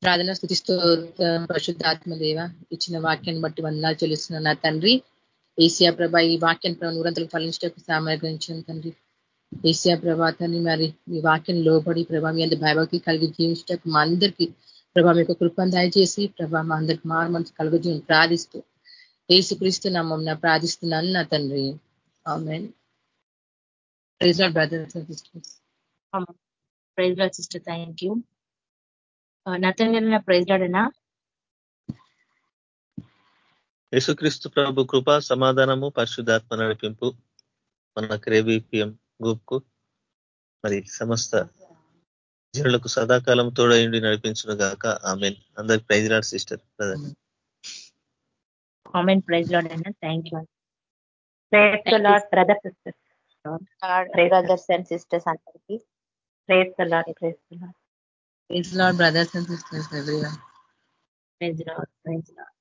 ప్రార్థన స్థుతిస్తూ పరిశుద్ధాత్మదేవ ఇచ్చిన వాక్యాన్ని బట్టి వందనాలు చెల్లిస్తున్న నా తండ్రి. ఏసియా ప్రభ ఈ వాక్యాన్ని నూరంతలకు ఫలించడానికి సామర్థ్యం తండ్రి. ఏసియా ప్రభాతాన్ని మరి మీ వాక్యం లోబడి ప్రభా మీ అందరి భయభక్తి కలిగి జీవించటకు మా అందరికీ ప్రభా మీకు కృపను దయచేసి ప్రభా మా అందరికి మారు మనసు కలుగు ప్రార్థిస్తూ ఏసుక్రీస్తు నమ్మం ప్రార్థిస్తున్నాను నా తండ్రి. Praise brothers sisters praise sister thank you Nathan praise Yesukristu ప్రభు కృప సమాధానము పరిశుద్ధాత్మ నడిపింపు మన క్రేబీపీఎం గ్రూప్కు మరి సమస్త జనులకు సదాకాలం తోడైండి నడిపించిన గాక. ఆమె అందరికి praise Lord sister comment praise Lord అయినా thank you. Brother sister. Brothers and sisters అందరికీ. Praise Lord praise Lord. Brothers and sisters everyone. Praise Lord praise Lord.